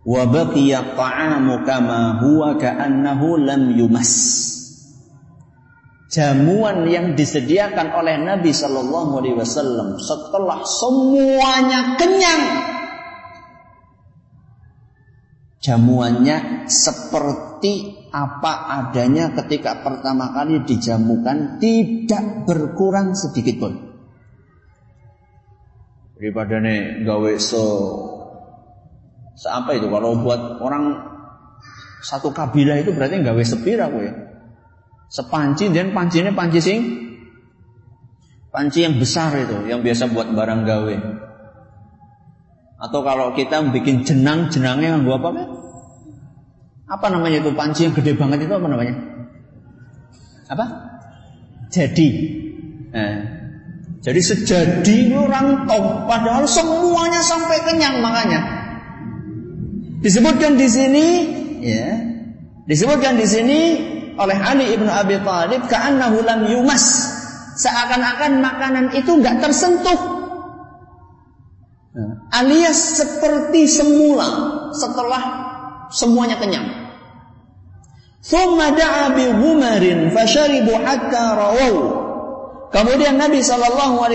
Wa baqiya ta'amu kama huwa ka'annahu lam yumas. Jamuan yang disediakan oleh Nabi Shallallahu Alaihi Wasallam setelah semuanya kenyang, jamuannya seperti apa adanya ketika pertama kali dijamukan tidak berkurang sedikit pun daripada nih gawe so seapa itu kalau buat orang satu kabilah itu berarti gawe sepira aku ya sepanci dan pancinya panci sing panci yang besar itu yang biasa buat barang gawe atau kalau kita bikin jenang, jenangnya nganggo apa kan? Apa namanya itu panci yang gede banget itu apa namanya? Apa? Jadi. Nah, jadi sejadi orang top, padahal semuanya sampai kenyang makanya. Disebutkan di sini, ya, disebutkan di sini oleh Ali ibnu Abi Thalib, ka'annahu lam yumas. Seakan-akan makanan itu nggak tersentuh alias seperti semula setelah semuanya kenyang. Thumma da'a bi ghumarin fasharibu hatta. Kemudian Nabi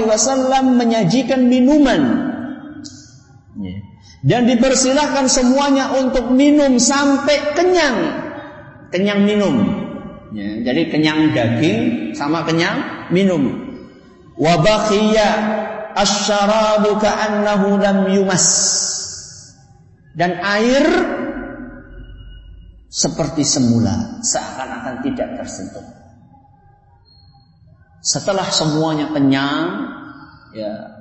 Wasallam menyajikan minuman. Dan dipersilahkan semuanya untuk minum sampai kenyang, kenyang minum. Ya, jadi kenyang daging sama kenyang minum. Wabakhiya asyarabu ka'annahu lam yumas. Dan air seperti semula, seakan-akan tidak tersentuh. Setelah semuanya kenyang, ya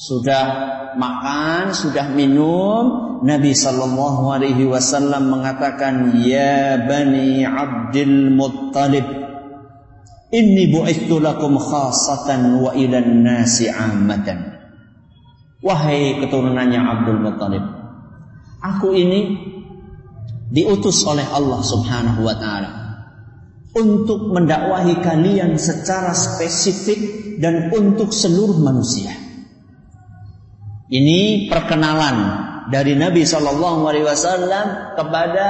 sudah makan, sudah minum, Nabi Shallallahu Alaihi Wasallam mengatakan, Ya bani Abdul Muttalib, Inni bu'ithu lakum khasatan wa ilan nasi ammatan. Wahai keturunannya Abdul Muttalib, aku ini diutus oleh Allah Subhanahu wa taala untuk mendakwahi kalian secara spesifik dan untuk seluruh manusia. Ini perkenalan dari Nabi Shallallahu Alaihi Wasallam kepada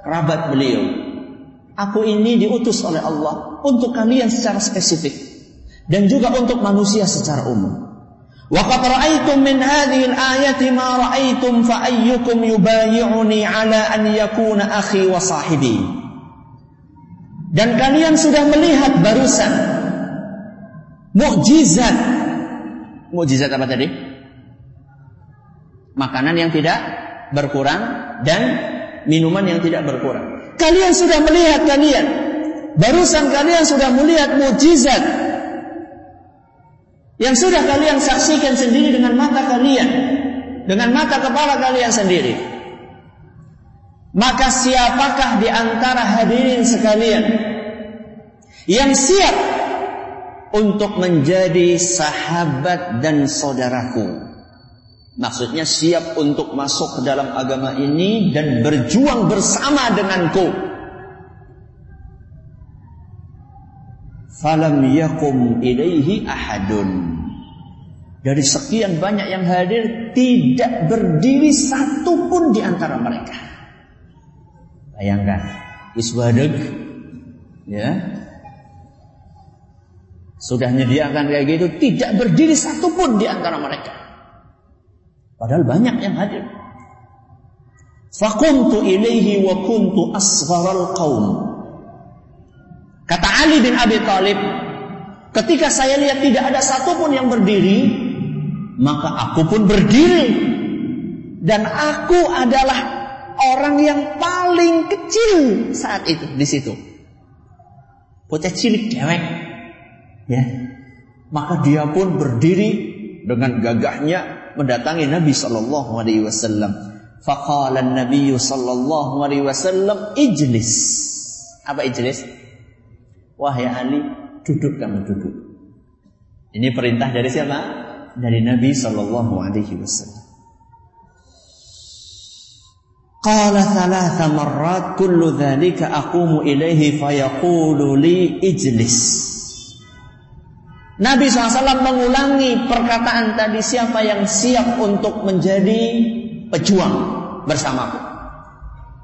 kerabat beliau. Aku ini diutus oleh Allah untuk kalian secara spesifik dan juga untuk manusia secara umum. وقد رأيتم من هذه الآية ما رأيتم فأيكم يبايعني على أن يكون أخي وصاحبي dan kalian sudah melihat barusan mukjizat mukjizat apa tadi makanan yang tidak berkurang dan minuman yang tidak berkurang kalian sudah melihat kalian barusan kalian sudah melihat mukjizat yang sudah kalian saksikan sendiri dengan mata kalian, dengan mata kepala kalian sendiri. Maka siapakah di antara hadirin sekalian yang siap untuk menjadi sahabat dan saudaraku? Maksudnya siap untuk masuk ke dalam agama ini dan berjuang bersama denganku. falam yakum ilaihi ahadun. Dari sekian banyak yang hadir, tidak berdiri satu pun di antara mereka. Bayangkan, iswadeg, ya, sudah menyediakan kayak gitu, tidak berdiri satu pun di antara mereka. Padahal banyak yang hadir. Fakuntu ilaihi wa kuntu asgharal qaum. Kata Ali bin Abi Thalib, ketika saya lihat tidak ada satupun yang berdiri, maka aku pun berdiri. Dan aku adalah orang yang paling kecil saat itu di situ. Bocah cilik dewek. Ya. Maka dia pun berdiri dengan gagahnya mendatangi Nabi sallallahu alaihi wasallam. Faqala an-nabiy sallallahu alaihi wasallam ijlis. Apa ijlis? Wahai Ali, duduk kamu duduk. Ini perintah dari siapa? Dari Nabi Shallallahu Alaihi Wasallam. Qala thalatha marrat kullu dhalika aqumu ilaihi fayaqulu li ijlis. Nabi SAW mengulangi perkataan tadi siapa yang siap untuk menjadi pejuang bersamaku.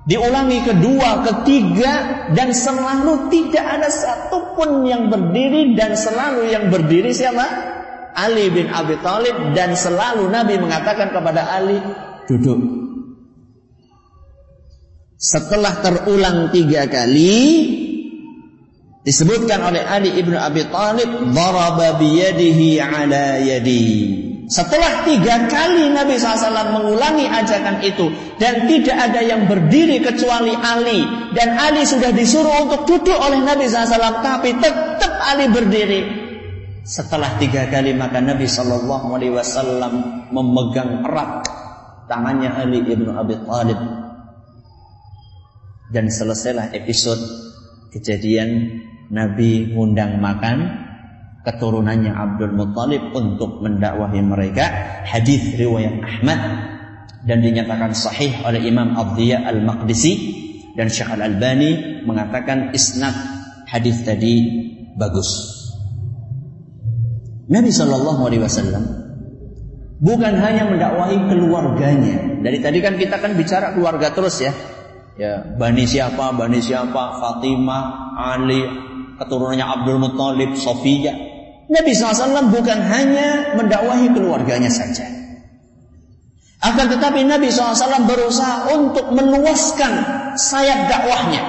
Diulangi kedua, ketiga, dan selalu tidak ada satupun yang berdiri dan selalu yang berdiri siapa? Ali bin Abi Thalib dan selalu Nabi mengatakan kepada Ali, duduk. Setelah terulang tiga kali, disebutkan oleh Ali ibnu Abi Thalib, daraba biyadihi ala yadi. Setelah tiga kali Nabi SAW mengulangi ajakan itu dan tidak ada yang berdiri kecuali Ali dan Ali sudah disuruh untuk duduk oleh Nabi SAW tapi tetap Ali berdiri. Setelah tiga kali maka Nabi SAW memegang erat tangannya Ali ibnu Abi Thalib dan selesailah episode kejadian Nabi ngundang makan keturunannya Abdul Muttalib untuk mendakwahi mereka hadis riwayat Ahmad dan dinyatakan sahih oleh Imam Abdiyah Al-Maqdisi dan Syekh Al-Albani mengatakan isnad hadis tadi bagus. Nabi Shallallahu Alaihi Wasallam bukan hanya mendakwahi keluarganya. Dari tadi kan kita kan bicara keluarga terus ya. Ya, Bani siapa, Bani siapa, Fatimah, Ali, keturunannya Abdul Muthalib, Sofia. Nabi SAW bukan hanya mendakwahi keluarganya saja. Akan tetapi Nabi SAW berusaha untuk meluaskan sayap dakwahnya.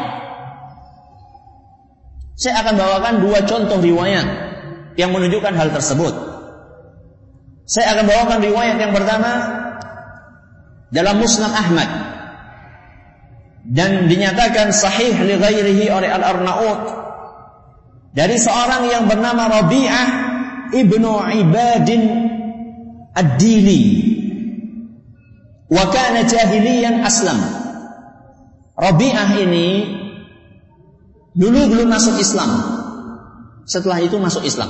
Saya akan bawakan dua contoh riwayat yang menunjukkan hal tersebut. Saya akan bawakan riwayat yang pertama dalam Musnad Ahmad dan dinyatakan sahih li oleh Al-Arnaut dari seorang yang bernama Rabi'ah ibnu Ibadin Ad-Dili Wa kana jahiliyan aslam. Rabi'ah ini dulu belum masuk Islam. Setelah itu masuk Islam.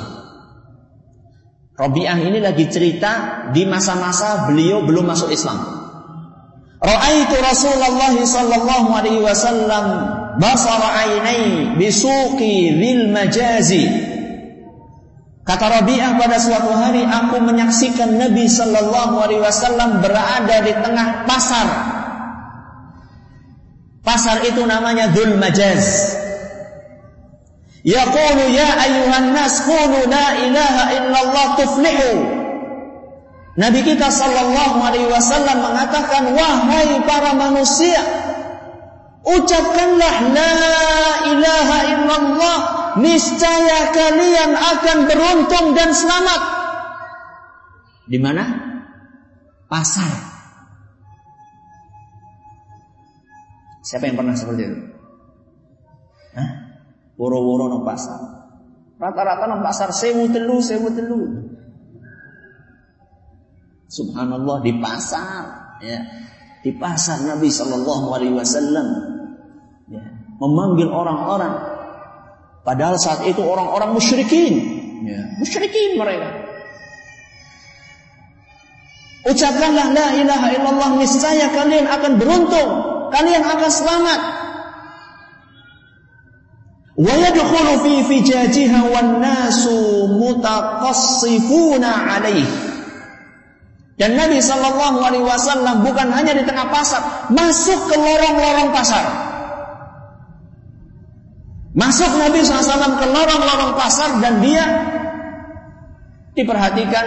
Rabi'ah ini lagi cerita di masa-masa beliau belum masuk Islam. Ra'aitu Rasulullah sallallahu alaihi wasallam basara ainai bisuqi dzil majazi Kata Rabi'ah pada suatu hari aku menyaksikan Nabi Shallallahu Alaihi Wasallam berada di tengah pasar. Pasar itu namanya Dhul Majaz. Yaqulu ya ayuhan nas qulu la ilaha illallah tuflihu. Nabi kita Shallallahu Alaihi Wasallam mengatakan wahai para manusia ucapkanlah la ilaha illallah niscaya kalian akan beruntung dan selamat. Di mana? Pasar. Siapa yang pernah seperti itu? Hah? Woro-woro no pasar. Rata-rata no pasar sewu telu, sewu telu. Subhanallah di pasar, ya. Di pasar Nabi Shallallahu Alaihi Wasallam memanggil orang-orang Padahal saat itu orang-orang musyrikin. Ya, musyrikin mereka. Ucapkanlah la ilaha illallah niscaya kalian akan beruntung, kalian akan selamat. Wa yadkhulu fi fijajiha wan nasu mutaqassifuna alaih. Dan Nabi sallallahu alaihi wasallam bukan hanya di tengah pasar, masuk ke lorong-lorong pasar. Masuk Nabi SAW ke lorong-lorong pasar dan dia diperhatikan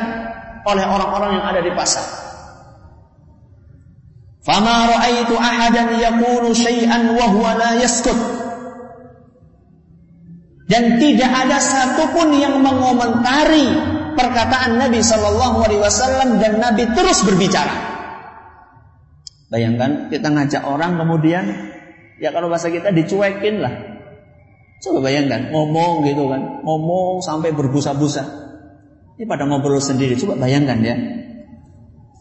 oleh orang-orang yang ada di pasar. Fama ra'aitu ahadan yaqulu syai'an wa huwa la yaskut. Dan tidak ada satupun yang mengomentari perkataan Nabi Shallallahu Alaihi Wasallam dan Nabi terus berbicara. Bayangkan kita ngajak orang kemudian ya kalau bahasa kita dicuekin lah Coba bayangkan, ngomong gitu kan, ngomong sampai berbusa-busa. Ini pada ngobrol sendiri, coba bayangkan ya.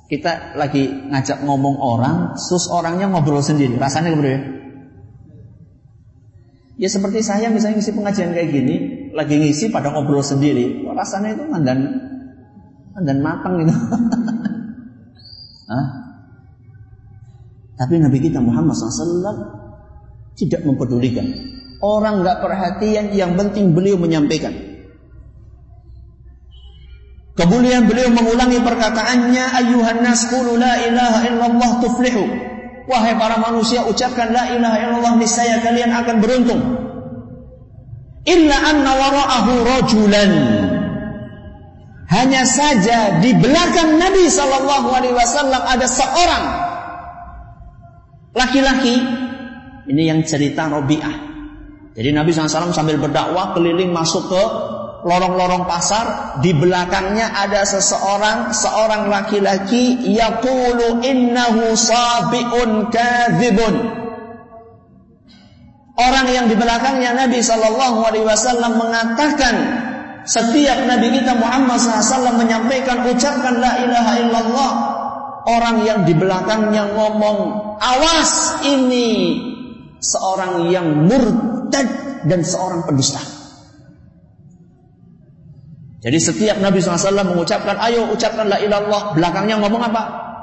Kita lagi ngajak ngomong orang, sus orangnya ngobrol sendiri. Rasanya gimana ya? Ya seperti saya misalnya ngisi pengajian kayak gini, lagi ngisi pada ngobrol sendiri. Rasanya itu mandan mandan matang gitu. Hah? Tapi Nabi kita Muhammad SAW tidak mempedulikan Orang nggak perhatian, yang penting beliau menyampaikan. Kemudian beliau mengulangi perkataannya, ayuhan nas la ilaha illallah tuflihu. Wahai para manusia, ucapkan la ilaha illallah niscaya kalian akan beruntung. Illa anna wara'ahu rajulan. Hanya saja di belakang Nabi Shallallahu Alaihi Wasallam ada seorang laki-laki. Ini yang cerita Robiah. Jadi Nabi SAW sambil berdakwah keliling masuk ke lorong-lorong pasar. Di belakangnya ada seseorang, seorang laki-laki. Yaqulu innahu sabi'un kadhibun. Orang yang di belakangnya Nabi Shallallahu Alaihi Wasallam mengatakan setiap Nabi kita Muhammad SAW menyampaikan ucapkan la ilaha illallah orang yang di belakangnya ngomong awas ini seorang yang murtad dan seorang pendusta. Jadi setiap Nabi SAW mengucapkan, ayo ucapkan la ilallah, belakangnya ngomong apa?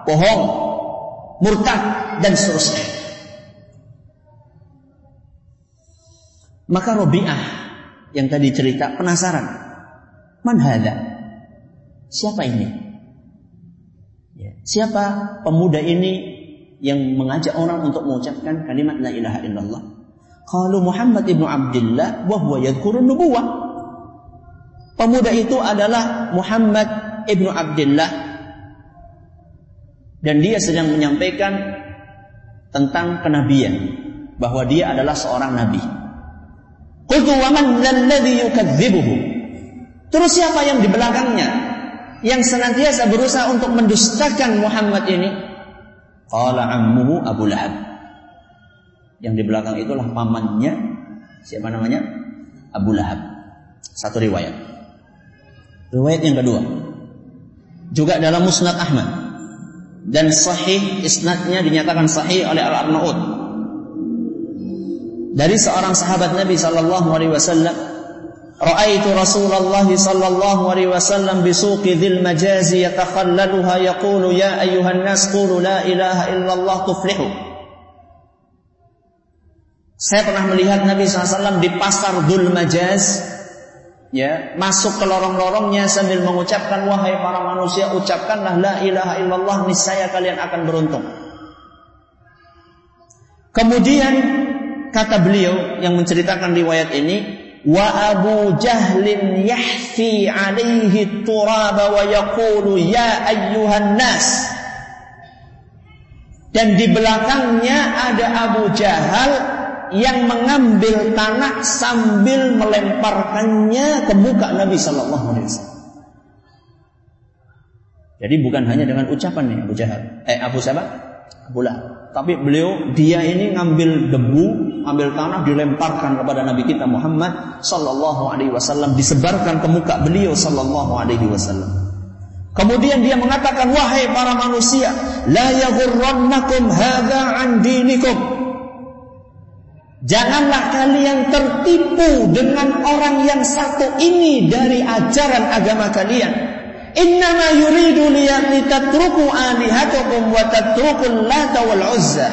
Bohong, murtad, dan seterusnya. Maka Robi'ah yang tadi cerita penasaran. Man hada? Siapa ini? Ya. Siapa pemuda ini yang mengajak orang untuk mengucapkan kalimat la ilaha illallah? Kalau Muhammad ibnu Abdullah wa huwa yadhkurun nubuwah. Pemuda itu adalah Muhammad ibnu Abdullah dan dia sedang menyampaikan tentang kenabian bahwa dia adalah seorang nabi. Qultu wa man? Terus siapa yang di belakangnya yang senantiasa berusaha untuk mendustakan Muhammad ini? Qala ammuhu Abu Lahab Yang di belakang itulah pamannya siapa namanya? Abu Lahab. Satu riwayat. Riwayat yang kedua. Juga dalam Musnad Ahmad dan sahih isnadnya dinyatakan sahih oleh Al-Arnaud dari seorang sahabat Nabi sallallahu alaihi wasallam رأيت رسول الله صلى الله عليه وسلم بسوق ذي المجاز يتخللها يقول يا أيها الناس قولوا لا إله إلا الله تفلحوا saya pernah melihat Nabi SAW di pasar Dhul Majaz ya, masuk ke lorong-lorongnya sambil mengucapkan wahai para manusia ucapkanlah la ilaha illallah niscaya kalian akan beruntung. Kemudian kata beliau yang menceritakan riwayat ini wa Abu Jahlin yahfi alaihi turaba wa yaqulu ya ayyuhan nas dan di belakangnya ada Abu Jahal yang mengambil tanah sambil melemparkannya ke muka Nabi Shallallahu Alaihi Wasallam. Jadi bukan hanya dengan ucapan nih Abu Jahal, eh Abu siapa? Abu Lahab. Tapi beliau dia ini ngambil debu ambil tanah dilemparkan kepada Nabi kita Muhammad sallallahu alaihi wasallam disebarkan ke muka beliau sallallahu alaihi wasallam. Kemudian dia mengatakan wahai para manusia, la yaghurrannakum hadza an dinikum. Janganlah kalian tertipu dengan orang yang satu ini dari ajaran agama kalian. Innama yuridu liyatatruku alihatakum wa tatrukul lata wal uzza.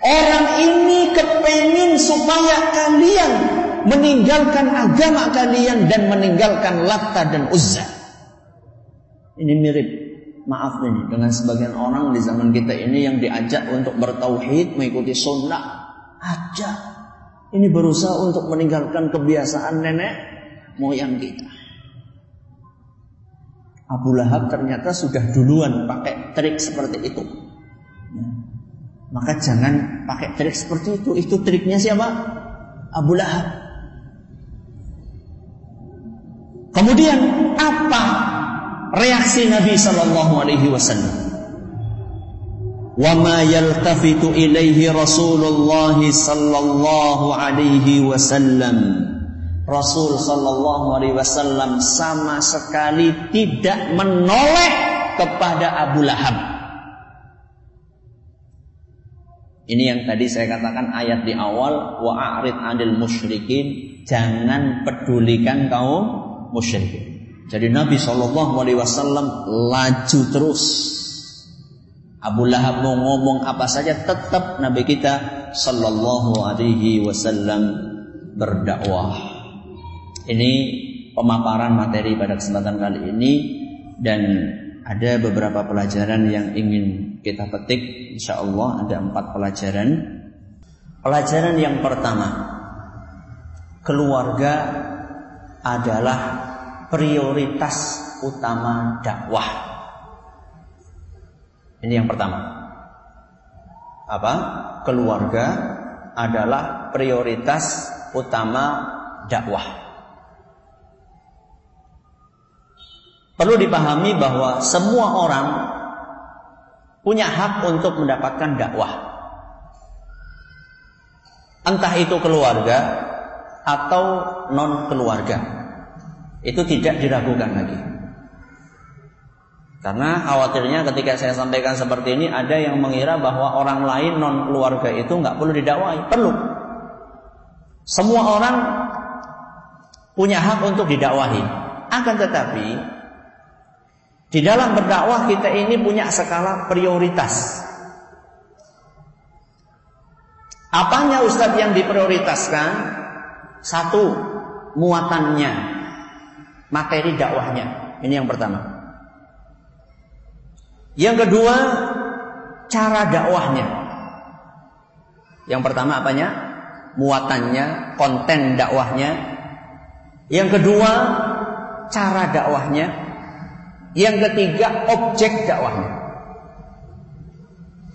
Orang ini kepengen supaya kalian meninggalkan agama kalian dan meninggalkan Latta dan Uzza. Ini mirip, maaf ini, dengan sebagian orang di zaman kita ini yang diajak untuk bertauhid, mengikuti sunnah. Aja. Ini berusaha untuk meninggalkan kebiasaan nenek moyang kita. Abu Lahab ternyata sudah duluan pakai trik seperti itu. Ya. Maka jangan pakai trik seperti itu. Itu triknya siapa? Abu Lahab. Kemudian apa reaksi Nabi Shallallahu Alaihi Wasallam? Wama yaltafitu ilaihi Rasulullah Sallallahu Alaihi Wasallam. Rasul Sallallahu Alaihi Wasallam sama sekali tidak menoleh kepada Abu Lahab. Ini yang tadi saya katakan ayat di awal wa a'rid 'anil musyrikin, jangan pedulikan kaum musyrikin. Jadi Nabi Shallallahu alaihi wasallam laju terus. Abu Lahab mau ngomong apa saja tetap Nabi kita Shallallahu alaihi wasallam berdakwah. Ini pemaparan materi pada kesempatan kali ini dan ada beberapa pelajaran yang ingin kita petik. Insya Allah ada empat pelajaran. Pelajaran yang pertama keluarga adalah prioritas utama dakwah ini yang pertama apa keluarga adalah prioritas utama dakwah Perlu dipahami bahwa semua orang punya hak untuk mendapatkan dakwah. Entah itu keluarga atau non keluarga. Itu tidak diragukan lagi. Karena khawatirnya ketika saya sampaikan seperti ini ada yang mengira bahwa orang lain non keluarga itu nggak perlu didakwai. Perlu. Semua orang punya hak untuk didakwahi. Akan tetapi di dalam berdakwah kita ini punya skala prioritas. Apanya Ustadz yang diprioritaskan? Satu, muatannya, materi dakwahnya. Ini yang pertama. Yang kedua, cara dakwahnya. Yang pertama apanya? Muatannya, konten dakwahnya. Yang kedua, cara dakwahnya. Yang ketiga, objek dakwahnya.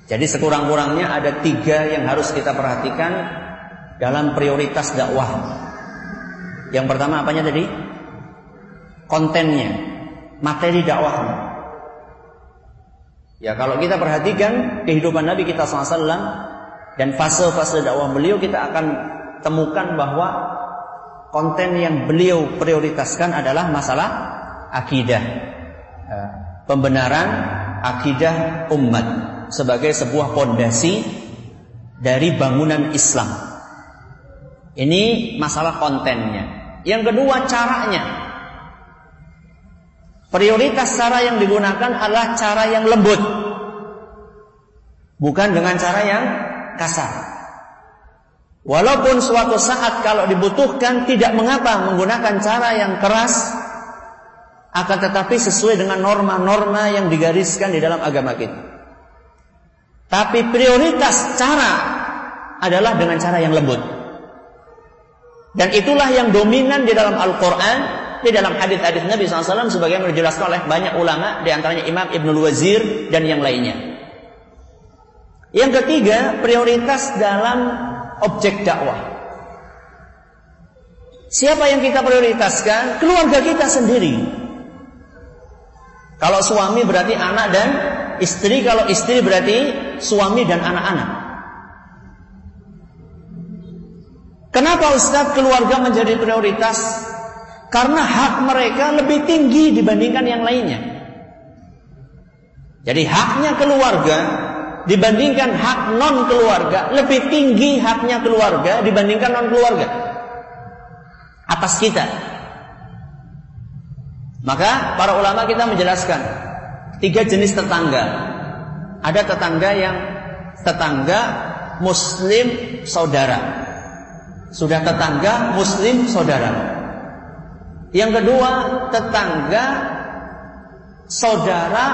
Jadi sekurang-kurangnya ada tiga yang harus kita perhatikan dalam prioritas dakwah. Yang pertama apanya tadi? Kontennya, materi dakwahnya. Ya kalau kita perhatikan kehidupan Nabi kita SAW dan fase-fase dakwah beliau kita akan temukan bahwa konten yang beliau prioritaskan adalah masalah akidah. Ya, pembenaran akidah umat sebagai sebuah pondasi dari bangunan Islam. Ini masalah kontennya. Yang kedua caranya. Prioritas cara yang digunakan adalah cara yang lembut. Bukan dengan cara yang kasar. Walaupun suatu saat kalau dibutuhkan tidak mengapa menggunakan cara yang keras akan tetapi sesuai dengan norma-norma yang digariskan di dalam agama kita. Tapi prioritas cara adalah dengan cara yang lembut. Dan itulah yang dominan di dalam Al-Quran, di dalam hadis-hadis Nabi SAW sebagai dijelaskan oleh banyak ulama, di antaranya Imam Ibnul Wazir dan yang lainnya. Yang ketiga, prioritas dalam objek dakwah. Siapa yang kita prioritaskan? Keluarga kita sendiri. Kalau suami berarti anak dan istri, kalau istri berarti suami dan anak-anak. Kenapa Ustadz keluarga menjadi prioritas? Karena hak mereka lebih tinggi dibandingkan yang lainnya. Jadi haknya keluarga dibandingkan hak non keluarga lebih tinggi haknya keluarga dibandingkan non keluarga atas kita. Maka para ulama kita menjelaskan tiga jenis tetangga. Ada tetangga yang tetangga muslim saudara. Sudah tetangga muslim saudara. Yang kedua, tetangga saudara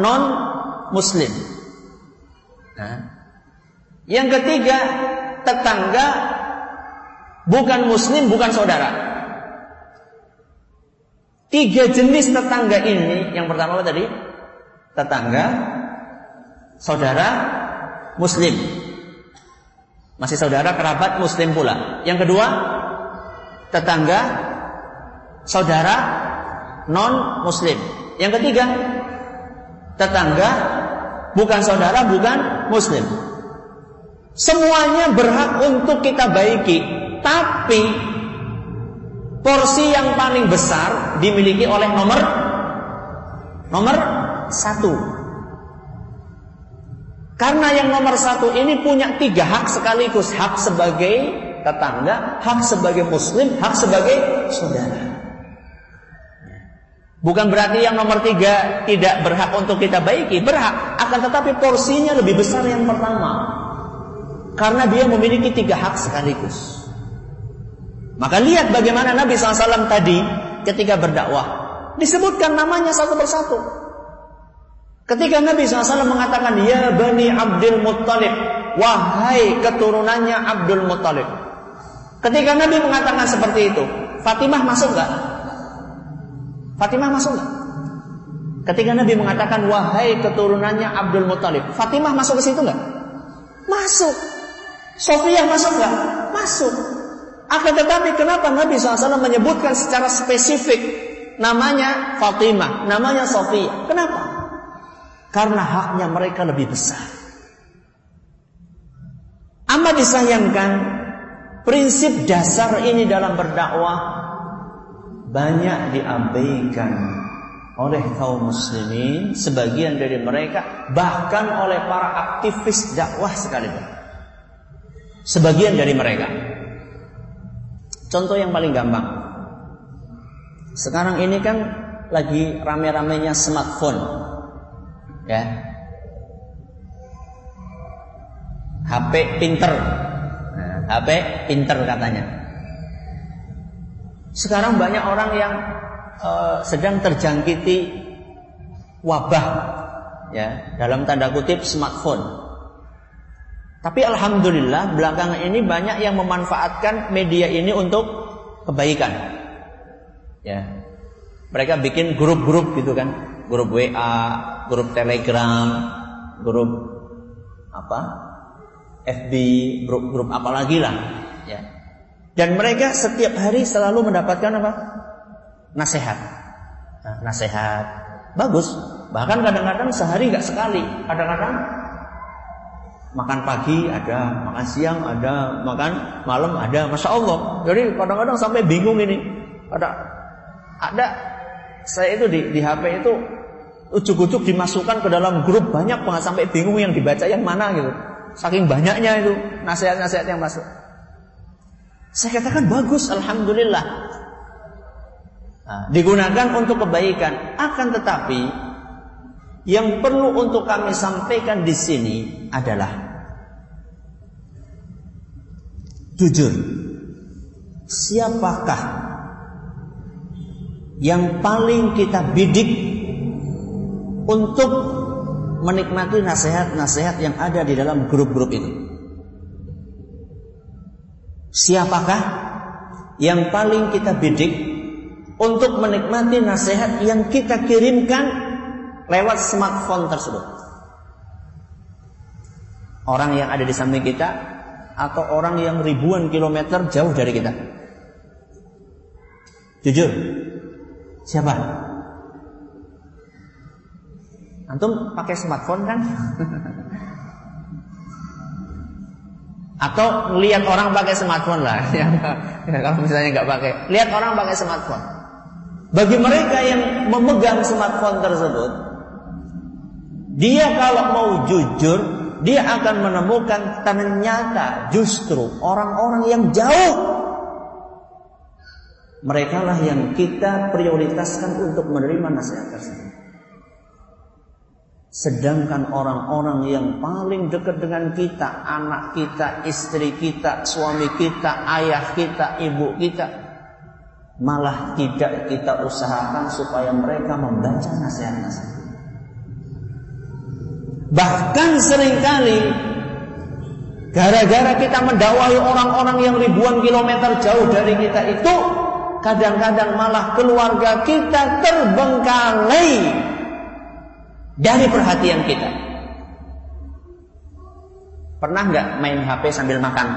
non muslim. Nah. Yang ketiga, tetangga bukan muslim, bukan saudara. Tiga jenis tetangga ini, yang pertama apa tadi? Tetangga, saudara, muslim. Masih saudara kerabat muslim pula. Yang kedua, tetangga saudara non muslim. Yang ketiga, tetangga bukan saudara, bukan muslim. Semuanya berhak untuk kita baiki, tapi porsi yang paling besar dimiliki oleh nomor nomor satu karena yang nomor satu ini punya tiga hak sekaligus. Hak sebagai tetangga, hak sebagai muslim, hak sebagai saudara. Bukan berarti yang nomor tiga tidak berhak untuk kita baiki. Berhak. Akan tetapi porsinya lebih besar yang pertama. Karena dia memiliki tiga hak sekaligus. Maka lihat bagaimana Nabi SAW tadi ketika berdakwah. Disebutkan namanya satu persatu. Ketika Nabi SAW mengatakan, Ya Bani Abdul Muttalib, wahai keturunannya Abdul Muttalib. Ketika Nabi mengatakan seperti itu, Fatimah masuk gak? Fatimah masuk gak? Ketika Nabi mengatakan, wahai keturunannya Abdul Muttalib, Fatimah masuk ke situ gak? Masuk. Sofiyah masuk gak? Masuk. Akan tetapi kenapa Nabi SAW menyebutkan secara spesifik namanya Fatimah, namanya Sofiyah? Kenapa? Karena haknya mereka lebih besar. Amat disayangkan prinsip dasar ini dalam berdakwah banyak diabaikan oleh kaum muslimin sebagian dari mereka bahkan oleh para aktivis dakwah sekalipun. Sebagian dari mereka. Contoh yang paling gampang. Sekarang ini kan lagi rame-ramenya smartphone ya. HP pinter. Nah, HP pinter katanya sekarang banyak orang yang uh, sedang terjangkiti wabah ya, dalam tanda kutip smartphone. Tapi alhamdulillah belakangan ini banyak yang memanfaatkan media ini untuk kebaikan. Ya. Mereka bikin grup-grup gitu kan, grup WA, grup Telegram, grup apa? FB, grup-grup apalagi lah, ya. Dan mereka setiap hari selalu mendapatkan apa? Nasihat. Nah, nasihat. Bagus. Bahkan kadang-kadang sehari nggak sekali. Kadang-kadang makan pagi ada, makan siang ada, makan malam ada. Masya Allah. Jadi kadang-kadang sampai bingung ini. Ada, ada. Saya itu di, di HP itu ujuk-ujuk dimasukkan ke dalam grup banyak banget sampai bingung yang dibaca yang mana gitu. Saking banyaknya itu nasihat-nasihat yang masuk. Saya katakan bagus, alhamdulillah. Nah, digunakan untuk kebaikan. Akan tetapi yang perlu untuk kami sampaikan di sini adalah jujur. Siapakah yang paling kita bidik untuk menikmati nasihat-nasihat yang ada di dalam grup-grup itu? Siapakah yang paling kita bidik untuk menikmati nasihat yang kita kirimkan lewat smartphone tersebut? Orang yang ada di samping kita atau orang yang ribuan kilometer jauh dari kita? Jujur, siapa? Antum pakai smartphone kan? Atau lihat orang pakai smartphone lah. ya, kalau misalnya nggak pakai, lihat orang pakai smartphone. Bagi mereka yang memegang smartphone tersebut, dia kalau mau jujur, dia akan menemukan ternyata justru orang-orang yang jauh. Mereka lah yang kita prioritaskan untuk menerima nasihat tersebut. Sedangkan orang-orang yang paling dekat dengan kita, anak kita, istri kita, suami kita, ayah kita, ibu kita, malah tidak kita usahakan supaya mereka membaca nasihat-nasihat. Bahkan sering kali gara-gara kita mendakwahi orang-orang yang ribuan kilometer jauh dari kita itu, kadang-kadang malah keluarga kita terbengkalai dari perhatian kita. Pernah nggak main HP sambil makan?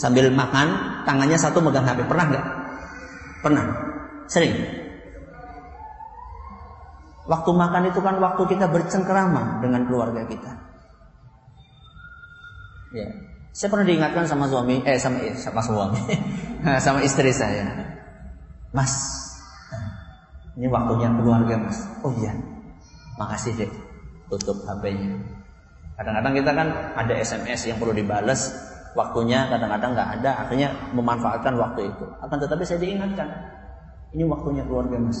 Sambil makan, tangannya satu megang HP. Pernah nggak? Pernah. Sering. Waktu makan itu kan waktu kita bercengkerama dengan keluarga kita. Ya. Saya pernah diingatkan sama suami, eh sama sama suami, sama istri saya. Mas, ini waktunya keluarga mas. Oh iya, makasih deh. Tutup HP-nya. Kadang-kadang kita kan ada SMS yang perlu dibales, waktunya kadang-kadang nggak ada, akhirnya memanfaatkan waktu itu. Akan tetapi saya diingatkan, ini waktunya keluarga mas.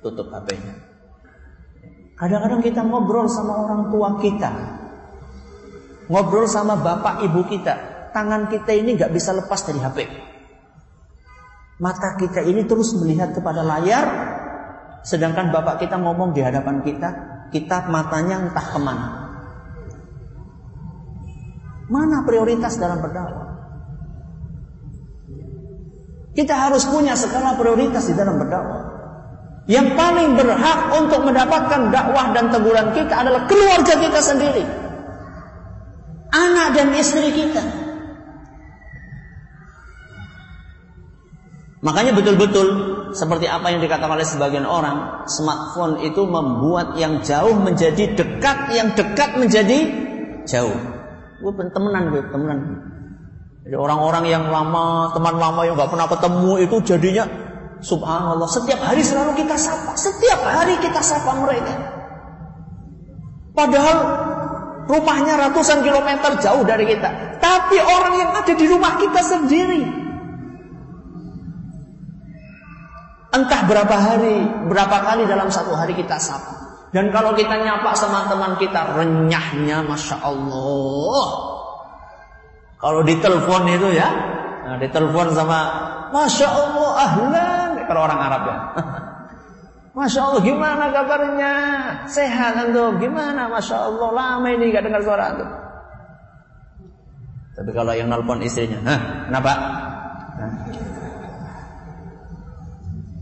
Tutup HP-nya. Kadang-kadang kita ngobrol sama orang tua kita, ngobrol sama bapak ibu kita, tangan kita ini nggak bisa lepas dari HP. Mata kita ini terus melihat kepada layar, sedangkan bapak kita ngomong di hadapan kita, kita matanya entah ke mana. Mana prioritas dalam berdakwah? Kita harus punya skala prioritas di dalam berdakwah. Yang paling berhak untuk mendapatkan dakwah dan teguran kita adalah keluarga kita sendiri. Anak dan istri kita. Makanya betul-betul seperti apa yang dikatakan oleh sebagian orang, smartphone itu membuat yang jauh menjadi dekat, yang dekat menjadi jauh. Gue temenan gue, temenan. Jadi orang-orang yang lama, teman lama yang nggak pernah ketemu itu jadinya subhanallah setiap hari selalu kita sapa, setiap hari kita sapa mereka. Padahal rumahnya ratusan kilometer jauh dari kita, tapi orang yang ada di rumah kita sendiri Entah berapa hari, berapa kali dalam satu hari kita sapa. Dan kalau kita nyapa sama teman kita, renyahnya Masya Allah. Kalau ditelepon itu ya, nah, ditelepon sama Masya Allah ahlan. Kalau orang Arab ya. Masya Allah gimana kabarnya? Sehat antum? Gimana? Masya Allah lama ini gak dengar suara antum. Tapi kalau yang nelpon istrinya, Hah, kenapa?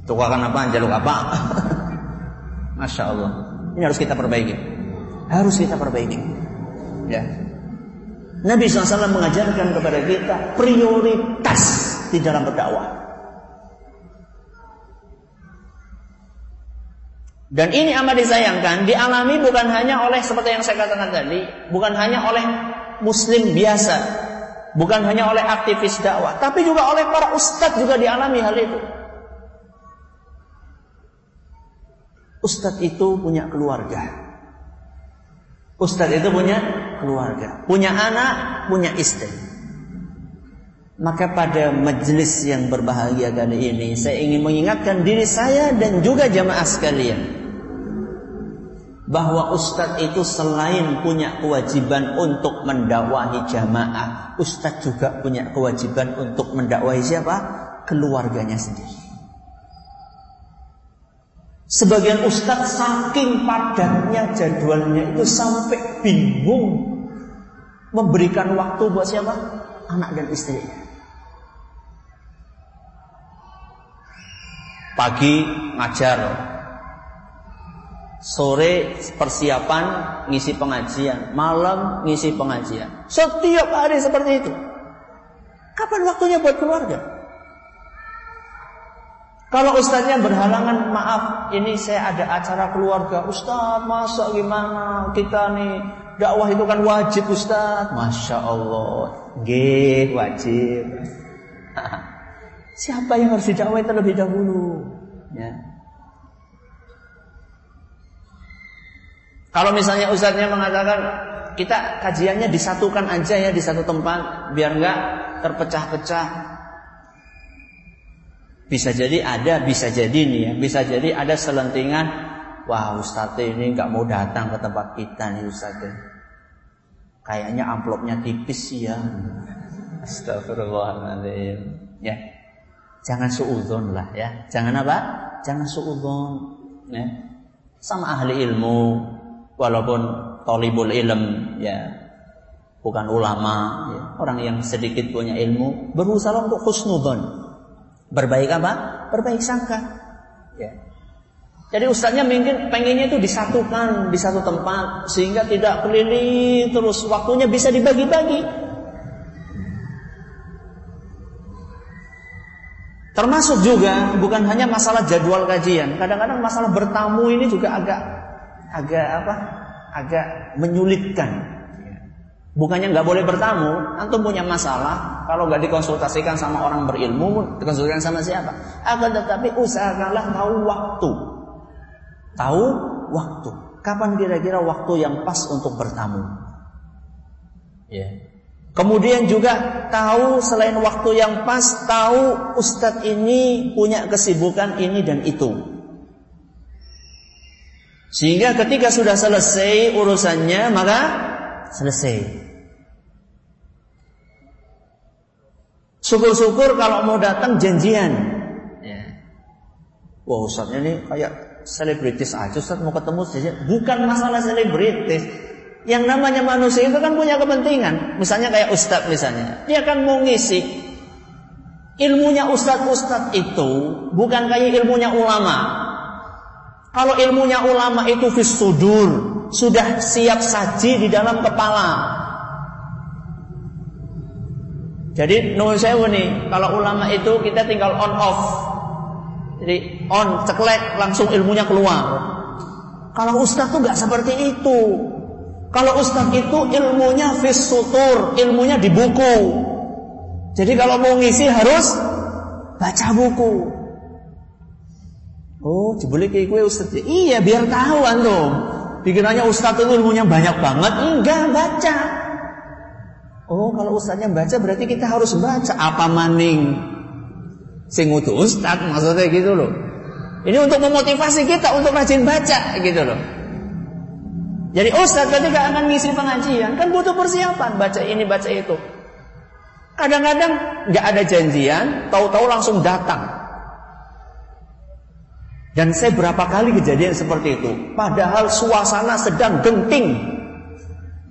Tukakan apa? Jaluk apa? Masya Allah. Ini harus kita perbaiki. Harus kita perbaiki. Ya. Nabi SAW mengajarkan kepada kita prioritas di dalam berdakwah. Dan ini amat disayangkan dialami bukan hanya oleh seperti yang saya katakan tadi, bukan hanya oleh muslim biasa, bukan hanya oleh aktivis dakwah, tapi juga oleh para ustadz juga dialami hal itu. Ustadz itu punya keluarga. Ustadz itu punya keluarga, punya anak, punya istri. Maka pada majelis yang berbahagia kali ini saya ingin mengingatkan diri saya dan juga jamaah sekalian bahwa ustadz itu selain punya kewajiban untuk mendakwahi jamaah, ustadz juga punya kewajiban untuk mendakwahi siapa? keluarganya sendiri. Sebagian ustadz saking padatnya jadwalnya itu sampai bingung memberikan waktu buat siapa? Anak dan istrinya. Pagi ngajar. Sore persiapan ngisi pengajian, malam ngisi pengajian. Setiap hari seperti itu. Kapan waktunya buat keluarga? Kalau ustaznya berhalangan, maaf, ini saya ada acara keluarga. Ustaz, masa gimana? Kita nih dakwah itu kan wajib Ustaz. Masya Allah, G wajib. Siapa yang harus didakwai terlebih dahulu? Ya. Kalau misalnya ustadznya mengatakan kita kajiannya disatukan aja ya di satu tempat biar enggak terpecah-pecah. Bisa jadi ada, bisa jadi nih ya, bisa jadi ada selentingan. Wah ustadz ini nggak mau datang ke tempat kita nih ustadz. Kayaknya amplopnya tipis sih ya. Astagfirullahaladzim. Ya. Jangan suudzon lah ya. Jangan apa? Jangan suudzon. Ya. Sama ahli ilmu walaupun tolibul ilm ya bukan ulama ya. orang yang sedikit punya ilmu berusaha untuk husnudon berbaik apa? Berbaik sangka. Ya. Jadi ustaznya mungkin pengennya itu disatukan di satu tempat sehingga tidak keliling terus. Waktunya bisa dibagi-bagi. Termasuk juga bukan hanya masalah jadwal kajian, kadang-kadang masalah bertamu ini juga agak agak apa? agak menyulitkan. Bukannya nggak boleh bertamu, antum punya masalah kalau nggak dikonsultasikan sama orang berilmu, dikonsultasikan sama siapa? Akan tetapi usahakanlah tahu waktu. Tahu waktu. Kapan kira-kira waktu yang pas untuk bertamu? Ya. Kemudian juga tahu selain waktu yang pas, tahu ustadz ini punya kesibukan ini dan itu. Sehingga ketika sudah selesai urusannya, maka selesai. Syukur-syukur kalau mau datang janjian. Ya. Wah ustadznya ini kayak selebritis aja Ustadz mau ketemu saja. Bukan masalah selebritis. Yang namanya manusia itu kan punya kepentingan. Misalnya kayak ustadz misalnya. Dia kan mau ngisi. Ilmunya ustadz-ustadz itu bukan kayak ilmunya ulama. Kalau ilmunya ulama itu fisudur. Sudah siap saji di dalam kepala. Jadi nuhun saya nih, kalau ulama itu kita tinggal on off. Jadi on ceklek langsung ilmunya keluar. Kalau ustadz tuh nggak seperti itu. Kalau ustaz itu ilmunya fis sutur, ilmunya di buku. Jadi kalau mau ngisi harus baca buku. Oh, jebule kayak gue ustaz. Iya, biar tahu antum. Pikirannya ustaz itu ilmunya banyak banget. Enggak, baca. Oh, kalau ustaznya baca berarti kita harus baca apa maning. Sing ustaz maksudnya gitu loh. Ini untuk memotivasi kita untuk rajin baca gitu loh. Jadi ustaz ketika akan ngisi pengajian kan butuh persiapan baca ini baca itu. Kadang-kadang nggak ada janjian, tahu-tahu langsung datang. Dan saya berapa kali kejadian seperti itu. Padahal suasana sedang genting.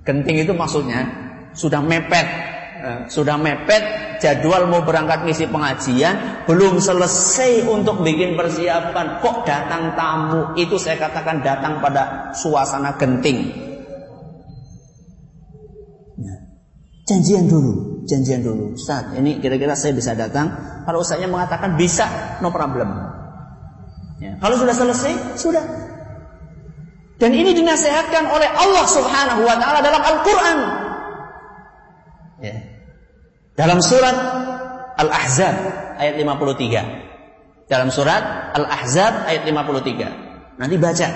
Genting itu maksudnya sudah mepet. Eh, sudah mepet jadwal mau berangkat ngisi pengajian. Belum selesai untuk bikin persiapan. Kok datang tamu? Itu saya katakan datang pada suasana genting. Ya. Janjian dulu, janjian dulu. Ustaz, ini kira-kira saya bisa datang. Kalau ustaznya mengatakan bisa, no problem. Ya. Kalau sudah selesai, sudah. Dan ini dinasihatkan oleh Allah Subhanahu wa taala dalam Al-Qur'an. Ya. Dalam surat Al-Ahzab ayat 53. Dalam surat Al-Ahzab ayat 53. Nanti baca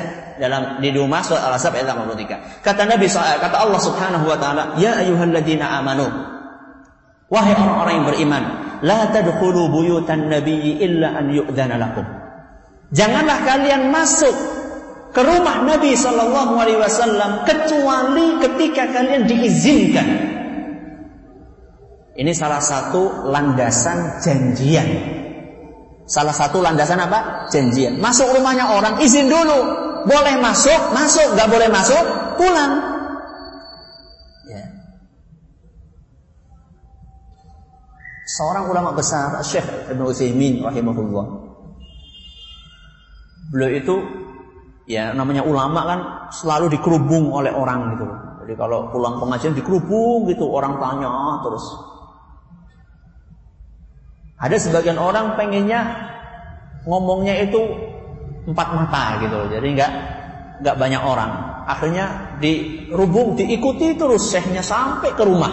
dalam di rumah surat Al-Ahzab ayat 53. Kata Nabi kata Allah Subhanahu wa taala, "Ya ayyuhalladzina amanu" Wahai orang-orang yang beriman, la tadkhulu buyutan nabiyyi illa an yu'dzana lakum. Janganlah kalian masuk ke rumah Nabi Shallallahu Alaihi Wasallam kecuali ketika kalian diizinkan. Ini salah satu landasan janjian. Salah satu landasan apa? Janjian. Masuk rumahnya orang, izin dulu. Boleh masuk, masuk. Gak boleh masuk, pulang. Ya. Seorang ulama besar, Syekh Ibn Utsaimin rahimahullah beliau itu ya namanya ulama kan selalu dikerubung oleh orang gitu Jadi kalau pulang pengajian dikerubung gitu, orang tanya terus. Ada sebagian orang pengennya ngomongnya itu empat mata gitu Jadi nggak nggak banyak orang. Akhirnya dirubung, diikuti terus syekhnya sampai ke rumah.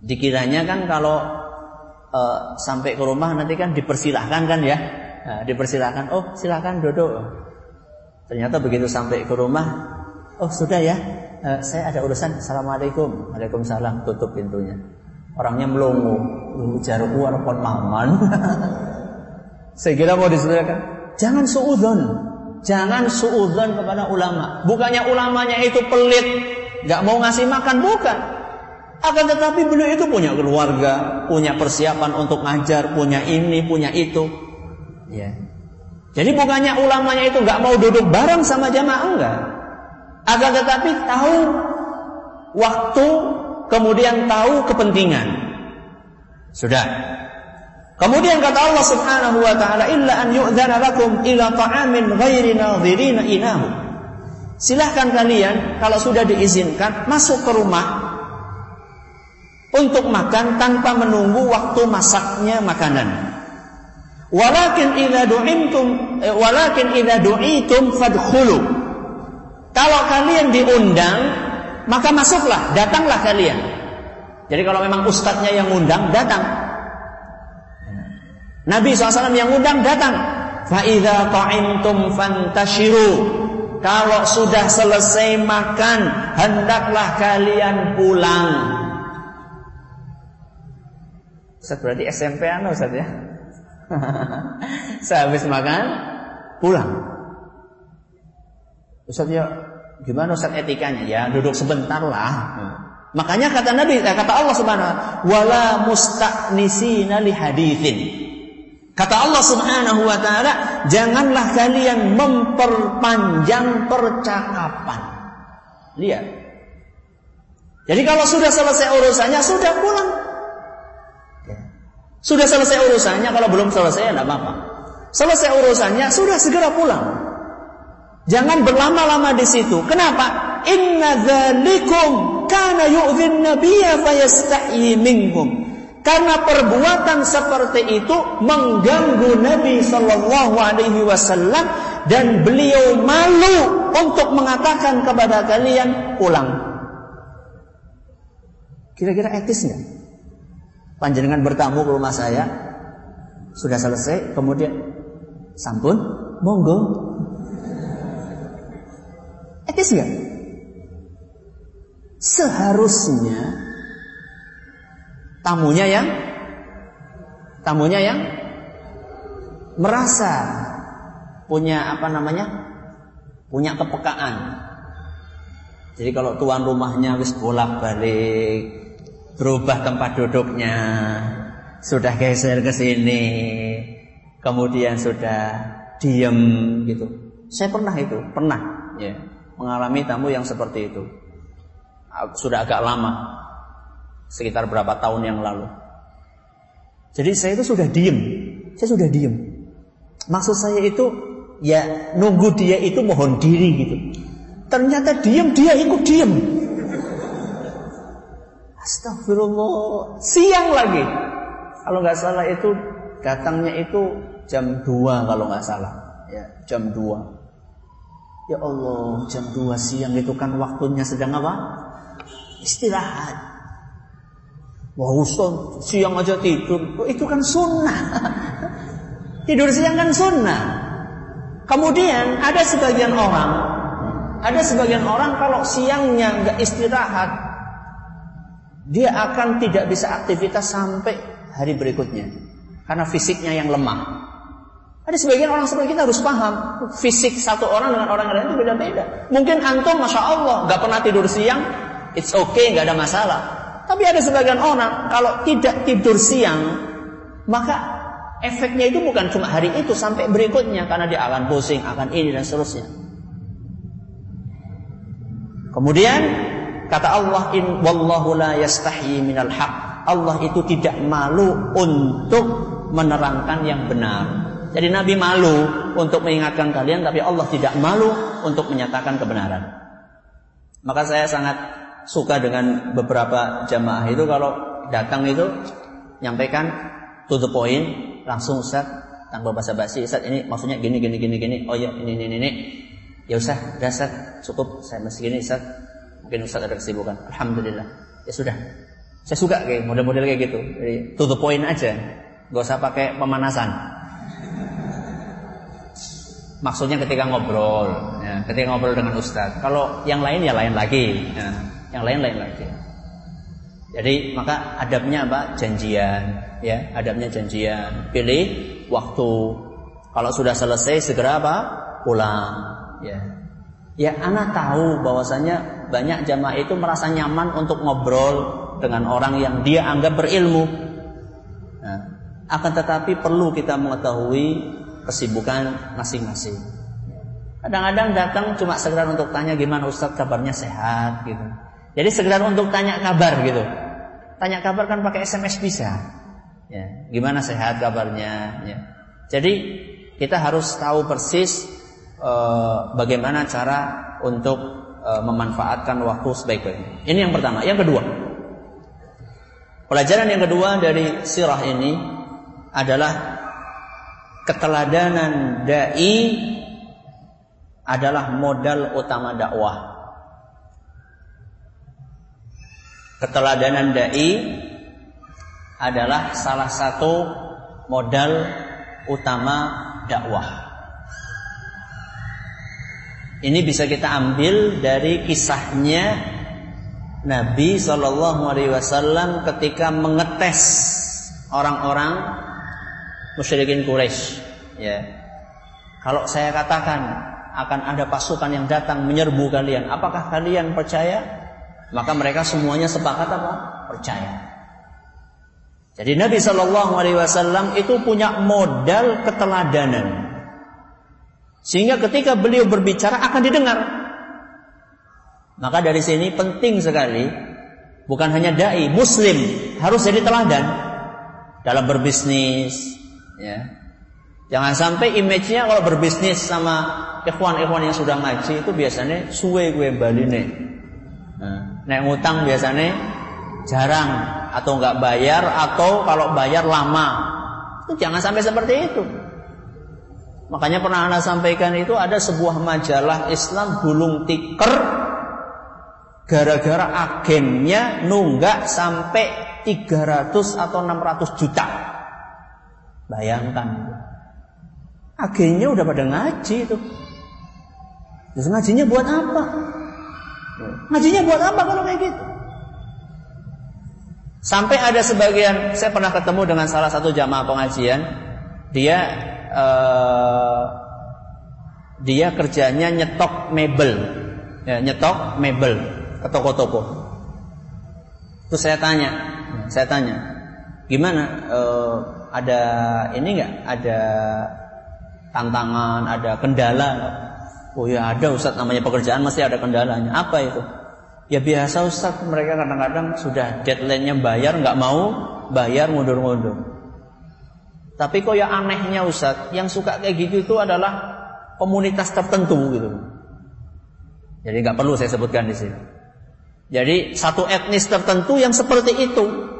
Dikiranya kan kalau uh, sampai ke rumah nanti kan dipersilahkan kan ya Nah, dipersilakan, oh silakan duduk. Ternyata begitu sampai ke rumah, oh sudah ya, uh, saya ada urusan. Assalamualaikum, Waalaikumsalam. Tutup pintunya. Orangnya melongo, lu jaru pun maman. saya kira mau disediakan. Jangan suudon, jangan suudon kepada ulama. Bukannya ulamanya itu pelit, nggak mau ngasih makan, bukan. Akan tetapi beliau itu punya keluarga, punya persiapan untuk ngajar, punya ini, punya itu. Ya. Jadi bukannya ulamanya itu nggak mau duduk bareng sama jamaah enggak. Agar tetapi tahu waktu kemudian tahu kepentingan. Sudah. Kemudian kata Allah Subhanahu wa taala illa an yu'dzana lakum ila ta'amin ghairi nadhirina inahu. Silahkan kalian kalau sudah diizinkan masuk ke rumah untuk makan tanpa menunggu waktu masaknya makanan. Walakin idza du'imtum eh, walakin idza du'itum fadkhulu. Kalau kalian diundang, maka masuklah, datanglah kalian. Jadi kalau memang ustadznya yang undang, datang. Nabi SAW yang undang, datang. Fa'idha ta'imtum fantashiru. Kalau sudah selesai makan, hendaklah kalian pulang. Ustaz berarti SMP anu Ustaz ya? Sehabis makan pulang. Ustaz ya gimana Ustaz etikanya? Ya duduk sebentar lah. Makanya kata Nabi, eh, kata Allah Subhanahu wala musta'nisina li hadithin. Kata Allah Subhanahu wa taala, janganlah kalian memperpanjang percakapan. Lihat. Jadi kalau sudah selesai urusannya sudah pulang. Sudah selesai urusannya, kalau belum selesai ya tidak apa-apa. Selesai urusannya, sudah segera pulang. Jangan berlama-lama di situ. Kenapa? Inna dzalikum kana yu'dhin nabiyya fayastahyi minkum. Karena perbuatan seperti itu mengganggu Nabi Shallallahu Alaihi Wasallam dan beliau malu untuk mengatakan kepada kalian pulang. Kira-kira etis nggak? panjenengan bertamu ke rumah saya sudah selesai kemudian sampun monggo etis nggak? Seharusnya tamunya yang tamunya yang merasa punya apa namanya punya kepekaan. Jadi kalau tuan rumahnya wis bolak balik berubah tempat duduknya, sudah geser ke sini, kemudian sudah diam gitu. Saya pernah itu, pernah ya, mengalami tamu yang seperti itu. Sudah agak lama, sekitar berapa tahun yang lalu. Jadi saya itu sudah diem, saya sudah diem. Maksud saya itu ya nunggu dia itu mohon diri gitu. Ternyata diem dia ikut diem. Astagfirullah, siang lagi. Kalau nggak salah itu datangnya itu jam 2 kalau nggak salah. Ya, jam 2. Ya Allah, jam 2 siang itu kan waktunya sedang apa? Istirahat. Wah Ustaz, siang aja tidur. Itu kan sunnah. tidur siang kan sunnah. Kemudian ada sebagian orang, ada sebagian orang kalau siangnya nggak istirahat, dia akan tidak bisa aktivitas sampai hari berikutnya karena fisiknya yang lemah. Ada sebagian orang seperti kita harus paham fisik satu orang dengan orang lain itu beda-beda. Mungkin antum masya Allah nggak pernah tidur siang, it's okay nggak ada masalah. Tapi ada sebagian orang kalau tidak tidur siang, maka efeknya itu bukan cuma hari itu sampai berikutnya karena dia akan pusing, akan ini dan seterusnya. Kemudian kata Allah in wallahu la yastahi minal haq. Allah itu tidak malu untuk menerangkan yang benar. Jadi Nabi malu untuk mengingatkan kalian, tapi Allah tidak malu untuk menyatakan kebenaran. Maka saya sangat suka dengan beberapa jamaah itu kalau datang itu nyampaikan to the point, langsung Ustaz tanpa basa-basi, Ustaz ini maksudnya gini gini gini gini. Oh ya, ini ini ini. Ya Ustaz, udah Ustaz, cukup saya masih gini Ustaz. Mungkin Ustaz ada kesibukan. Alhamdulillah. Ya sudah. Saya suka kayak model-model kayak gitu. Jadi to the point aja. Gak usah pakai pemanasan. Maksudnya ketika ngobrol, ya, ketika ngobrol dengan ustadz. Kalau yang lain ya lain lagi, ya, yang lain lain lagi. Jadi maka adabnya apa? Janjian, ya, adabnya janjian. Pilih waktu. Kalau sudah selesai segera apa? Pulang, ya. Ya, anak tahu bahwasanya banyak jamaah itu merasa nyaman untuk ngobrol dengan orang yang dia anggap berilmu. Nah, akan tetapi perlu kita mengetahui kesibukan masing-masing. Kadang-kadang datang cuma sekedar untuk tanya gimana Ustadz kabarnya sehat gitu. Jadi sekedar untuk tanya kabar gitu. Tanya kabar kan pakai SMS bisa. Ya, gimana sehat kabarnya ya. Jadi kita harus tahu persis uh, bagaimana cara untuk uh, memanfaatkan waktu sebaik-baiknya. Ini yang pertama. Yang kedua, pelajaran yang kedua dari sirah ini adalah keteladanan dai adalah modal utama dakwah. Keteladanan dai adalah salah satu modal utama dakwah. Ini bisa kita ambil dari kisahnya Nabi Shallallahu Alaihi Wasallam ketika mengetes orang-orang musyrikin Quraisy. Ya. Kalau saya katakan akan ada pasukan yang datang menyerbu kalian apakah kalian percaya? Maka mereka semuanya sepakat apa? Percaya. Jadi Nabi Shallallahu Alaihi Wasallam itu punya modal keteladanan. Sehingga ketika beliau berbicara akan didengar. Maka dari sini penting sekali bukan hanya dai muslim harus jadi teladan dalam berbisnis Ya. Jangan sampai image-nya kalau berbisnis sama ikhwan-ikhwan yang sudah ngaji itu biasanya suwe gue bali nih. Nah, nek ngutang biasanya jarang atau nggak bayar atau kalau bayar lama. Itu jangan sampai seperti itu. Makanya pernah Anda sampaikan itu ada sebuah majalah Islam gulung tikar gara-gara agennya nunggak sampai 300 atau 600 juta. Bayangkan Agennya udah pada ngaji itu. Terus ngajinya buat apa? Ngajinya buat apa kalau kayak gitu? Sampai ada sebagian, saya pernah ketemu dengan salah satu jamaah pengajian, dia uh, dia kerjanya nyetok mebel, ya, nyetok mebel ke toko-toko. Terus saya tanya, saya tanya, gimana? Uh, ada ini enggak ada tantangan, ada kendala. Oh ya ada Ustaz namanya pekerjaan mesti ada kendalanya. Apa itu? Ya biasa Ustaz mereka kadang-kadang sudah deadline-nya bayar nggak mau bayar mundur-mundur. Tapi kok ya anehnya Ustaz, yang suka kayak gitu itu adalah komunitas tertentu gitu. Jadi nggak perlu saya sebutkan di sini. Jadi satu etnis tertentu yang seperti itu.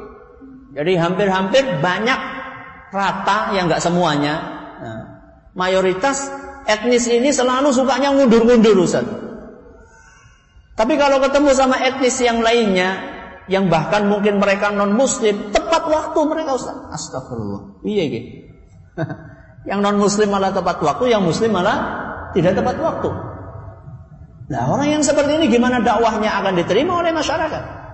Jadi hampir-hampir banyak rata yang nggak semuanya. Nah, mayoritas etnis ini selalu sukanya ngundur-ngundur Ustaz. Tapi kalau ketemu sama etnis yang lainnya, yang bahkan mungkin mereka non muslim, tepat waktu mereka Ustaz. Astagfirullah. Iya gitu. yang non muslim malah tepat waktu, yang muslim malah tidak tepat waktu. Nah, orang yang seperti ini gimana dakwahnya akan diterima oleh masyarakat?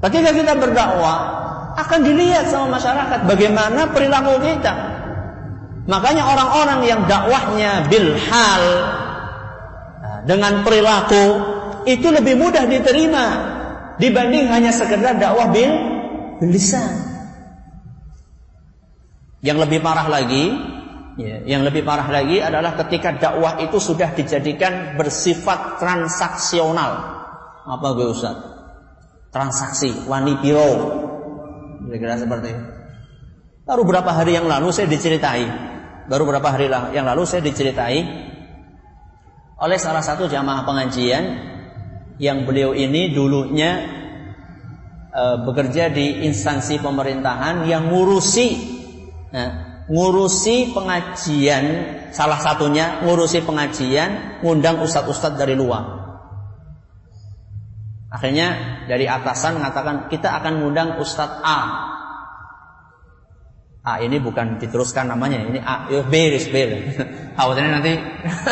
Ketika kita berdakwah, akan dilihat sama masyarakat bagaimana perilaku kita. Makanya orang-orang yang dakwahnya bil hal nah, dengan perilaku itu lebih mudah diterima dibanding hanya sekedar dakwah bil lisan. Yang lebih parah lagi, ya, yang lebih parah lagi adalah ketika dakwah itu sudah dijadikan bersifat transaksional. Apa gue Ustaz? Transaksi, wani piro. Kira-kira seperti itu. Baru beberapa hari yang lalu saya diceritai, baru beberapa hari yang lalu saya diceritai oleh salah satu jamaah pengajian yang beliau ini dulunya e, bekerja di instansi pemerintahan yang ngurusi Nah, ngurusi pengajian salah satunya ngurusi pengajian ngundang ustadz-ustadz dari luar. Akhirnya dari atasan mengatakan kita akan ngundang ustadz A. A ini bukan diteruskan namanya, ini A, ya B, B. Khawatirnya nanti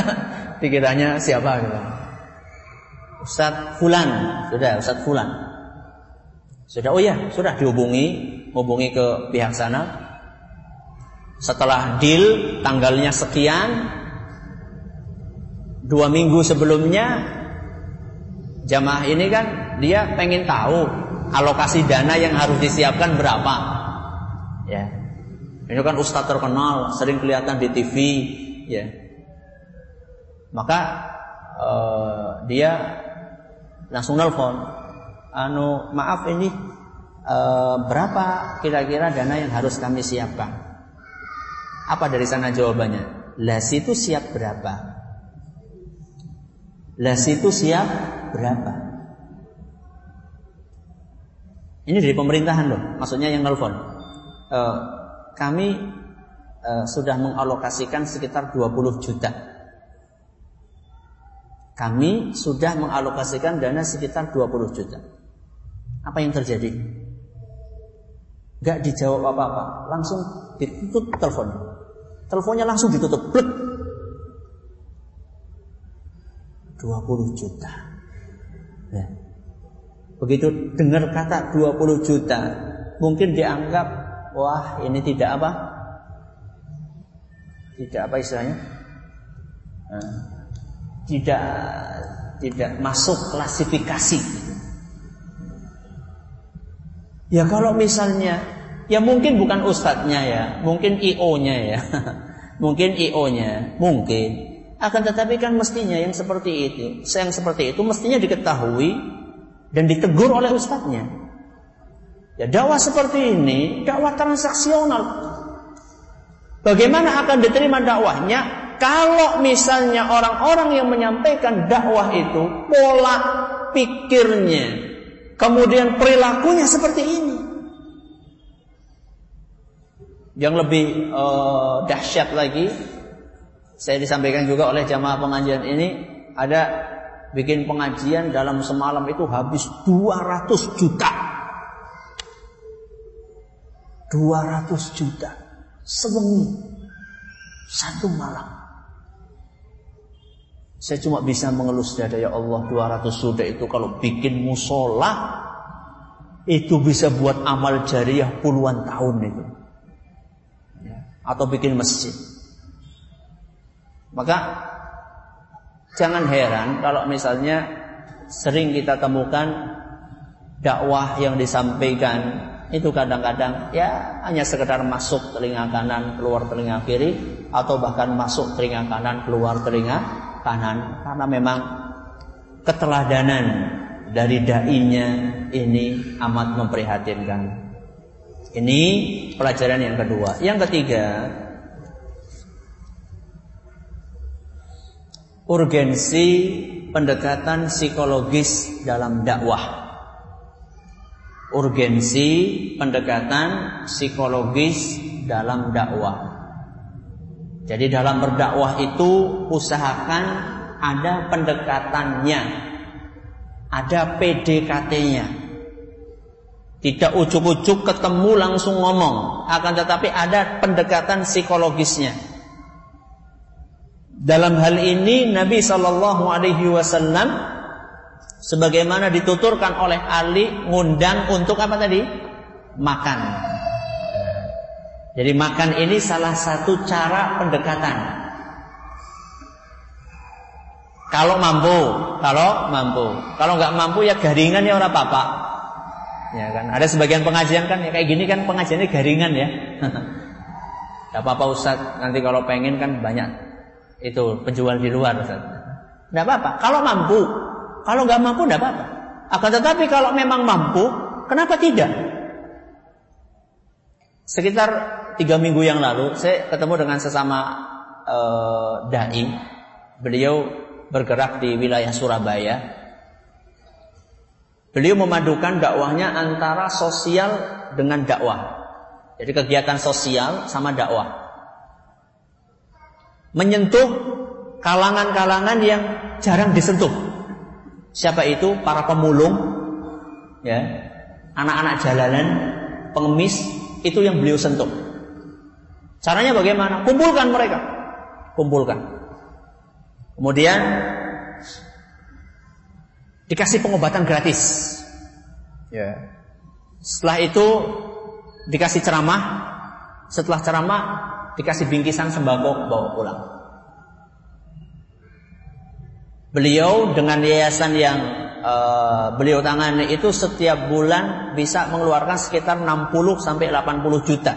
dikiranya siapa gitu. Ustadz Fulan, sudah Ustadz Fulan. Sudah, oh ya, sudah dihubungi, hubungi ke pihak sana, setelah deal tanggalnya sekian Dua minggu sebelumnya Jamaah ini kan Dia pengen tahu Alokasi dana yang harus disiapkan berapa Ya Ini kan ustadz terkenal Sering kelihatan di TV Ya Maka uh, Dia Langsung nelfon Anu maaf ini uh, Berapa kira-kira dana yang harus kami siapkan apa dari sana jawabannya? Lah situ siap berapa? Lah situ siap berapa? Ini dari pemerintahan loh, maksudnya yang nelfon. Uh, kami uh, sudah mengalokasikan sekitar 20 juta. Kami sudah mengalokasikan dana sekitar 20 juta. Apa yang terjadi? Gak dijawab apa-apa, langsung ditutup telepon. Teleponnya langsung ditutup. Blek. 20 juta. Ya. Begitu dengar kata 20 juta, mungkin dianggap wah ini tidak apa? Tidak apa istilahnya? Nah, tidak tidak masuk klasifikasi. Ya kalau misalnya Ya mungkin bukan ustadznya ya, mungkin IO-nya ya. mungkin IO-nya, mungkin. Akan tetapi kan mestinya yang seperti itu, yang seperti itu mestinya diketahui dan ditegur oleh ustadznya. Ya dakwah seperti ini, dakwah transaksional. Bagaimana akan diterima dakwahnya kalau misalnya orang-orang yang menyampaikan dakwah itu pola pikirnya, kemudian perilakunya seperti ini. Yang lebih uh, dahsyat lagi, saya disampaikan juga oleh jamaah pengajian ini ada bikin pengajian dalam semalam itu habis 200 juta. 200 juta sewengi satu malam. Saya cuma bisa mengelus dada ya Allah 200 juta itu kalau bikin musola itu bisa buat amal jariah puluhan tahun itu atau bikin masjid. Maka jangan heran kalau misalnya sering kita temukan dakwah yang disampaikan itu kadang-kadang ya hanya sekedar masuk telinga kanan keluar telinga kiri atau bahkan masuk telinga kanan keluar telinga kanan karena memang keteladanan dari dai-nya ini amat memprihatinkan. Ini pelajaran yang kedua. Yang ketiga, urgensi pendekatan psikologis dalam dakwah. Urgensi pendekatan psikologis dalam dakwah. Jadi dalam berdakwah itu usahakan ada pendekatannya, ada PDKT-nya. Tidak ujuk-ujuk ketemu langsung ngomong, akan tetapi ada pendekatan psikologisnya. Dalam hal ini Nabi Shallallahu Alaihi Wasallam sebagaimana dituturkan oleh Ali ngundang untuk apa tadi? Makan. Jadi makan ini salah satu cara pendekatan. Kalau mampu, kalau mampu. Kalau nggak mampu ya garingan ya orang apa Ya kan. Ada sebagian pengajian kan ya kayak gini kan pengajiannya garingan ya. Gak apa-apa Ustaz, nanti kalau pengen kan banyak itu penjual di luar Ustaz. Gak apa-apa. Kalau mampu, kalau nggak mampu gak apa-apa. Akan tetapi kalau memang mampu, kenapa tidak? Sekitar tiga minggu yang lalu, saya ketemu dengan sesama uh, dai. Beliau bergerak di wilayah Surabaya. Beliau memadukan dakwahnya antara sosial dengan dakwah. Jadi kegiatan sosial sama dakwah. Menyentuh kalangan-kalangan yang jarang disentuh. Siapa itu? Para pemulung, ya, anak-anak jalanan, pengemis, itu yang beliau sentuh. Caranya bagaimana? Kumpulkan mereka. Kumpulkan. Kemudian dikasih pengobatan gratis. Ya. Setelah itu dikasih ceramah, setelah ceramah dikasih bingkisan sembako bawa pulang. Beliau dengan yayasan yang uh, beliau tangani itu setiap bulan bisa mengeluarkan sekitar 60 sampai 80 juta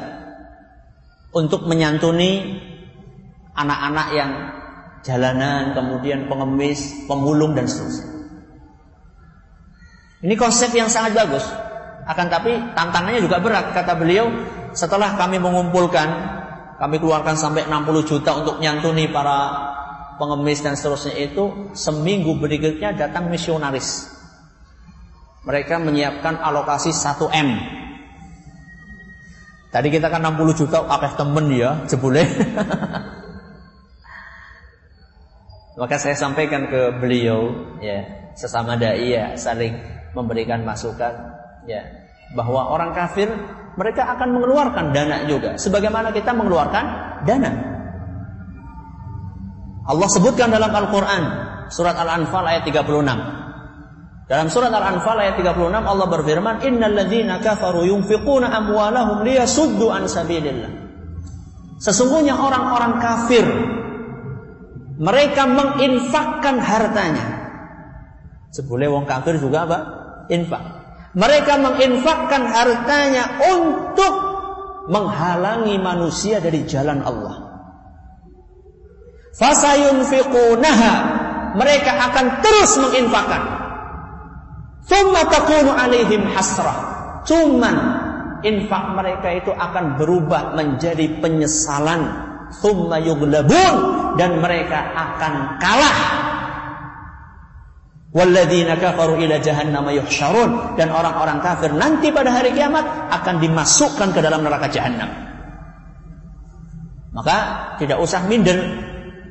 untuk menyantuni anak-anak yang jalanan, kemudian pengemis, pemulung dan seterusnya. Ini konsep yang sangat bagus. Akan tapi tantangannya juga berat kata beliau. Setelah kami mengumpulkan, kami keluarkan sampai 60 juta untuk nyantuni para pengemis dan seterusnya itu, seminggu berikutnya datang misionaris. Mereka menyiapkan alokasi 1 M. Tadi kita kan 60 juta, akeh temen ya, jebule. Maka saya sampaikan ke beliau ya, sesama dai ya saling memberikan masukan ya bahwa orang kafir mereka akan mengeluarkan dana juga sebagaimana kita mengeluarkan dana. Allah sebutkan dalam Al-Qur'an surat Al-Anfal ayat 36. Dalam surat Al-Anfal ayat 36 Allah berfirman, "Innal kafaru yunfiquna amwalahum liyasuddu an sabilillah." Sesungguhnya orang-orang kafir mereka menginfakkan hartanya. Sebule wong kafir juga apa? Infak. Mereka menginfakkan hartanya untuk menghalangi manusia dari jalan Allah. Fasayunfiqunaha. Mereka akan terus menginfakkan. Thumma takunu alaihim hasrah. Cuman infak mereka itu akan berubah menjadi penyesalan thumma yughlabun dan mereka akan kalah walladzina kafaru ila jahannam yuhsyarun. Dan orang-orang kafir nanti pada hari kiamat akan dimasukkan ke dalam neraka jahanam maka tidak usah minder.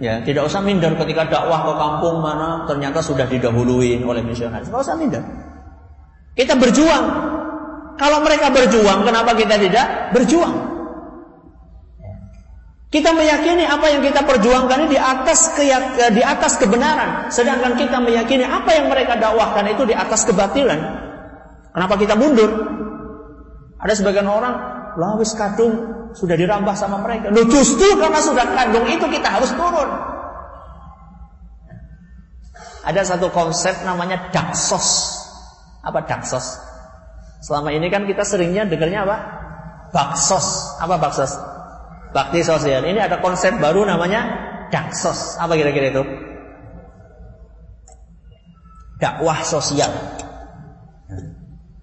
Ya tidak usah minder ketika dakwah ke kampung mana ternyata sudah didahului oleh misionaris. Tidak usah minder. Kita berjuang. Kalau mereka berjuang kenapa kita tidak berjuang kita meyakini apa yang kita perjuangkan ini di atas di atas kebenaran, sedangkan kita meyakini apa yang mereka dakwahkan itu di atas kebatilan. Kenapa kita mundur? Ada sebagian orang, lawis kadung sudah dirambah sama mereka. Loh justru karena sudah kadung itu kita harus turun. Ada satu konsep namanya daksos. Apa daksos? Selama ini kan kita seringnya dengarnya apa? Baksos. Apa baksos? Bakti sosial. Ini ada konsep baru namanya daksos. Apa kira-kira itu? Dakwah sosial.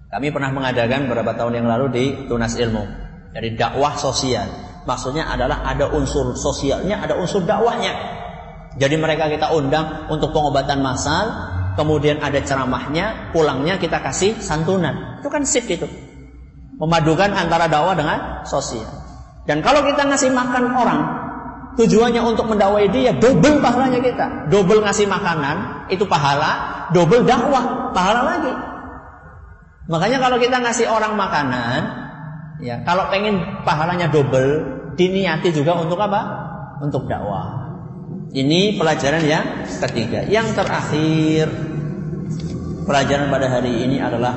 Kami pernah mengadakan beberapa tahun yang lalu di Tunas Ilmu. Jadi dakwah sosial. Maksudnya adalah ada unsur sosialnya, ada unsur dakwahnya. Jadi mereka kita undang untuk pengobatan massal, kemudian ada ceramahnya, pulangnya kita kasih santunan. Itu kan sip itu. Memadukan antara dakwah dengan sosial. Dan kalau kita ngasih makan orang, tujuannya untuk mendakwai dia, double pahalanya kita. Double ngasih makanan, itu pahala, double dakwah, pahala lagi. Makanya kalau kita ngasih orang makanan, ya kalau pengen pahalanya double, diniati juga untuk apa? Untuk dakwah. Ini pelajaran yang ketiga. Yang terakhir, pelajaran pada hari ini adalah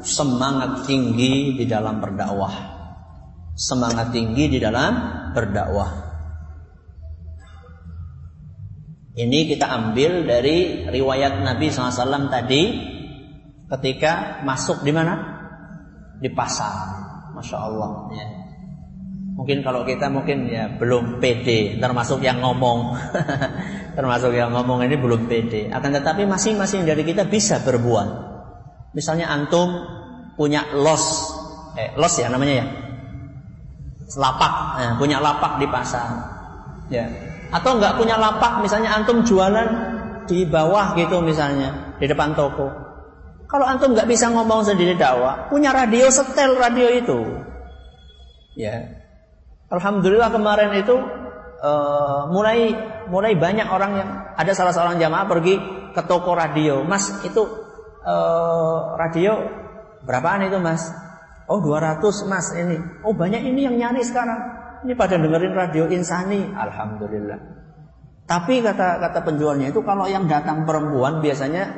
semangat tinggi di dalam berdakwah. Semangat tinggi di dalam berdakwah. Ini kita ambil dari riwayat Nabi SAW tadi ketika masuk di mana? Di pasar. Masya Allah. Ya. Mungkin kalau kita mungkin ya belum pede, termasuk yang ngomong, termasuk yang ngomong ini belum pede. Akan tetapi masing-masing dari kita bisa berbuat. Misalnya antum punya los, eh los ya namanya ya, lapak, eh, punya lapak di pasar, ya. Atau nggak punya lapak, misalnya antum jualan di bawah gitu misalnya di depan toko. Kalau antum nggak bisa ngomong sendiri dakwah, punya radio setel radio itu, ya Alhamdulillah kemarin itu uh, mulai mulai banyak orang yang ada salah seorang jamaah pergi ke toko radio. Mas itu uh, radio berapaan itu mas? Oh 200 mas ini. Oh banyak ini yang nyari sekarang. Ini pada dengerin radio Insani. Alhamdulillah. Tapi kata kata penjualnya itu kalau yang datang perempuan biasanya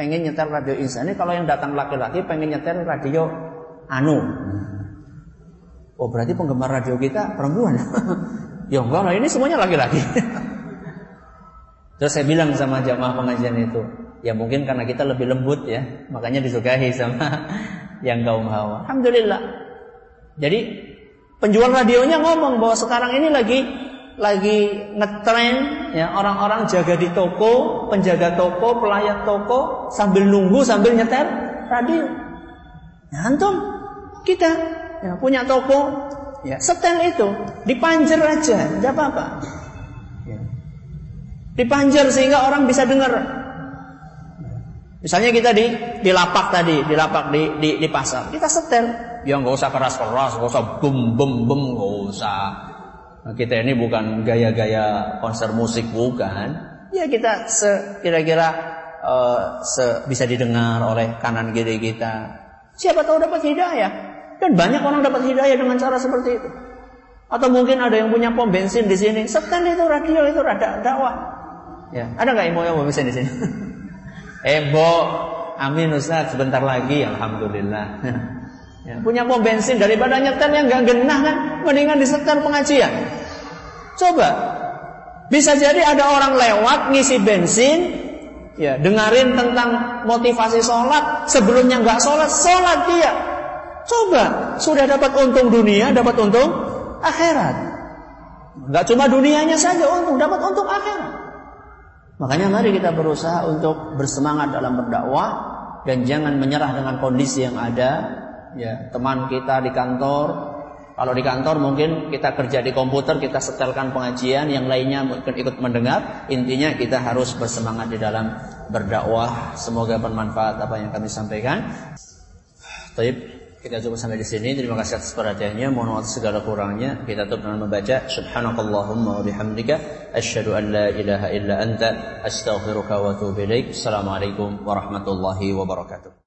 pengen nyetel radio Insani. Kalau yang datang laki-laki pengen nyetel radio Anu. Oh berarti penggemar radio kita perempuan. ya enggak lah ini semuanya laki-laki. Terus saya bilang sama jamaah pengajian itu, ya mungkin karena kita lebih lembut ya, makanya disukai sama yang kaum hawa. Alhamdulillah. Jadi penjual radionya ngomong bahwa sekarang ini lagi lagi ngetren ya orang-orang jaga di toko, penjaga toko, pelayan toko sambil nunggu sambil nyetel radio. Nah, antum kita ya, punya toko, ya, setel itu, dipanjer aja, tidak apa-apa. Ya. Dipanjer sehingga orang bisa dengar. Misalnya kita di di lapak tadi, di lapak di di, di pasar, kita setel. Ya nggak usah keras-keras, nggak usah bum bum bum, nggak usah. Nah, kita ini bukan gaya-gaya konser musik bukan. Ya kita se kira-kira uh, se bisa didengar oleh kanan kiri kita. Siapa tahu dapat hidayah. Dan banyak orang dapat hidayah dengan cara seperti itu. Atau mungkin ada yang punya pom bensin di sini, setel itu radio itu rada dakwah. Ya, ada nggak yang pom bensin di sini? Ebo, amin Ustaz, sebentar lagi, alhamdulillah. Ya, punya pom bensin daripada nyetel yang nggak genah kan, mendingan disetel pengajian. Coba, bisa jadi ada orang lewat ngisi bensin, ya dengerin tentang motivasi sholat, sebelumnya nggak sholat, sholat dia, Coba, sudah dapat untung dunia, dapat untung akhirat. Enggak cuma dunianya saja untung, dapat untung akhirat. Makanya mari kita berusaha untuk bersemangat dalam berdakwah dan jangan menyerah dengan kondisi yang ada. Ya, teman kita di kantor, kalau di kantor mungkin kita kerja di komputer, kita setelkan pengajian, yang lainnya mungkin ikut mendengar. Intinya kita harus bersemangat di dalam berdakwah. Semoga bermanfaat apa yang kami sampaikan. Taib. Kita cukup sampai di sini. Terima kasih atas perhatiannya. Mohon maaf segala kurangnya. Kita tutup dengan membaca Subhanakallahumma wa bihamdika asyhadu an la ilaha illa anta astaghfiruka wa atubu ilaik. Assalamualaikum warahmatullahi wabarakatuh.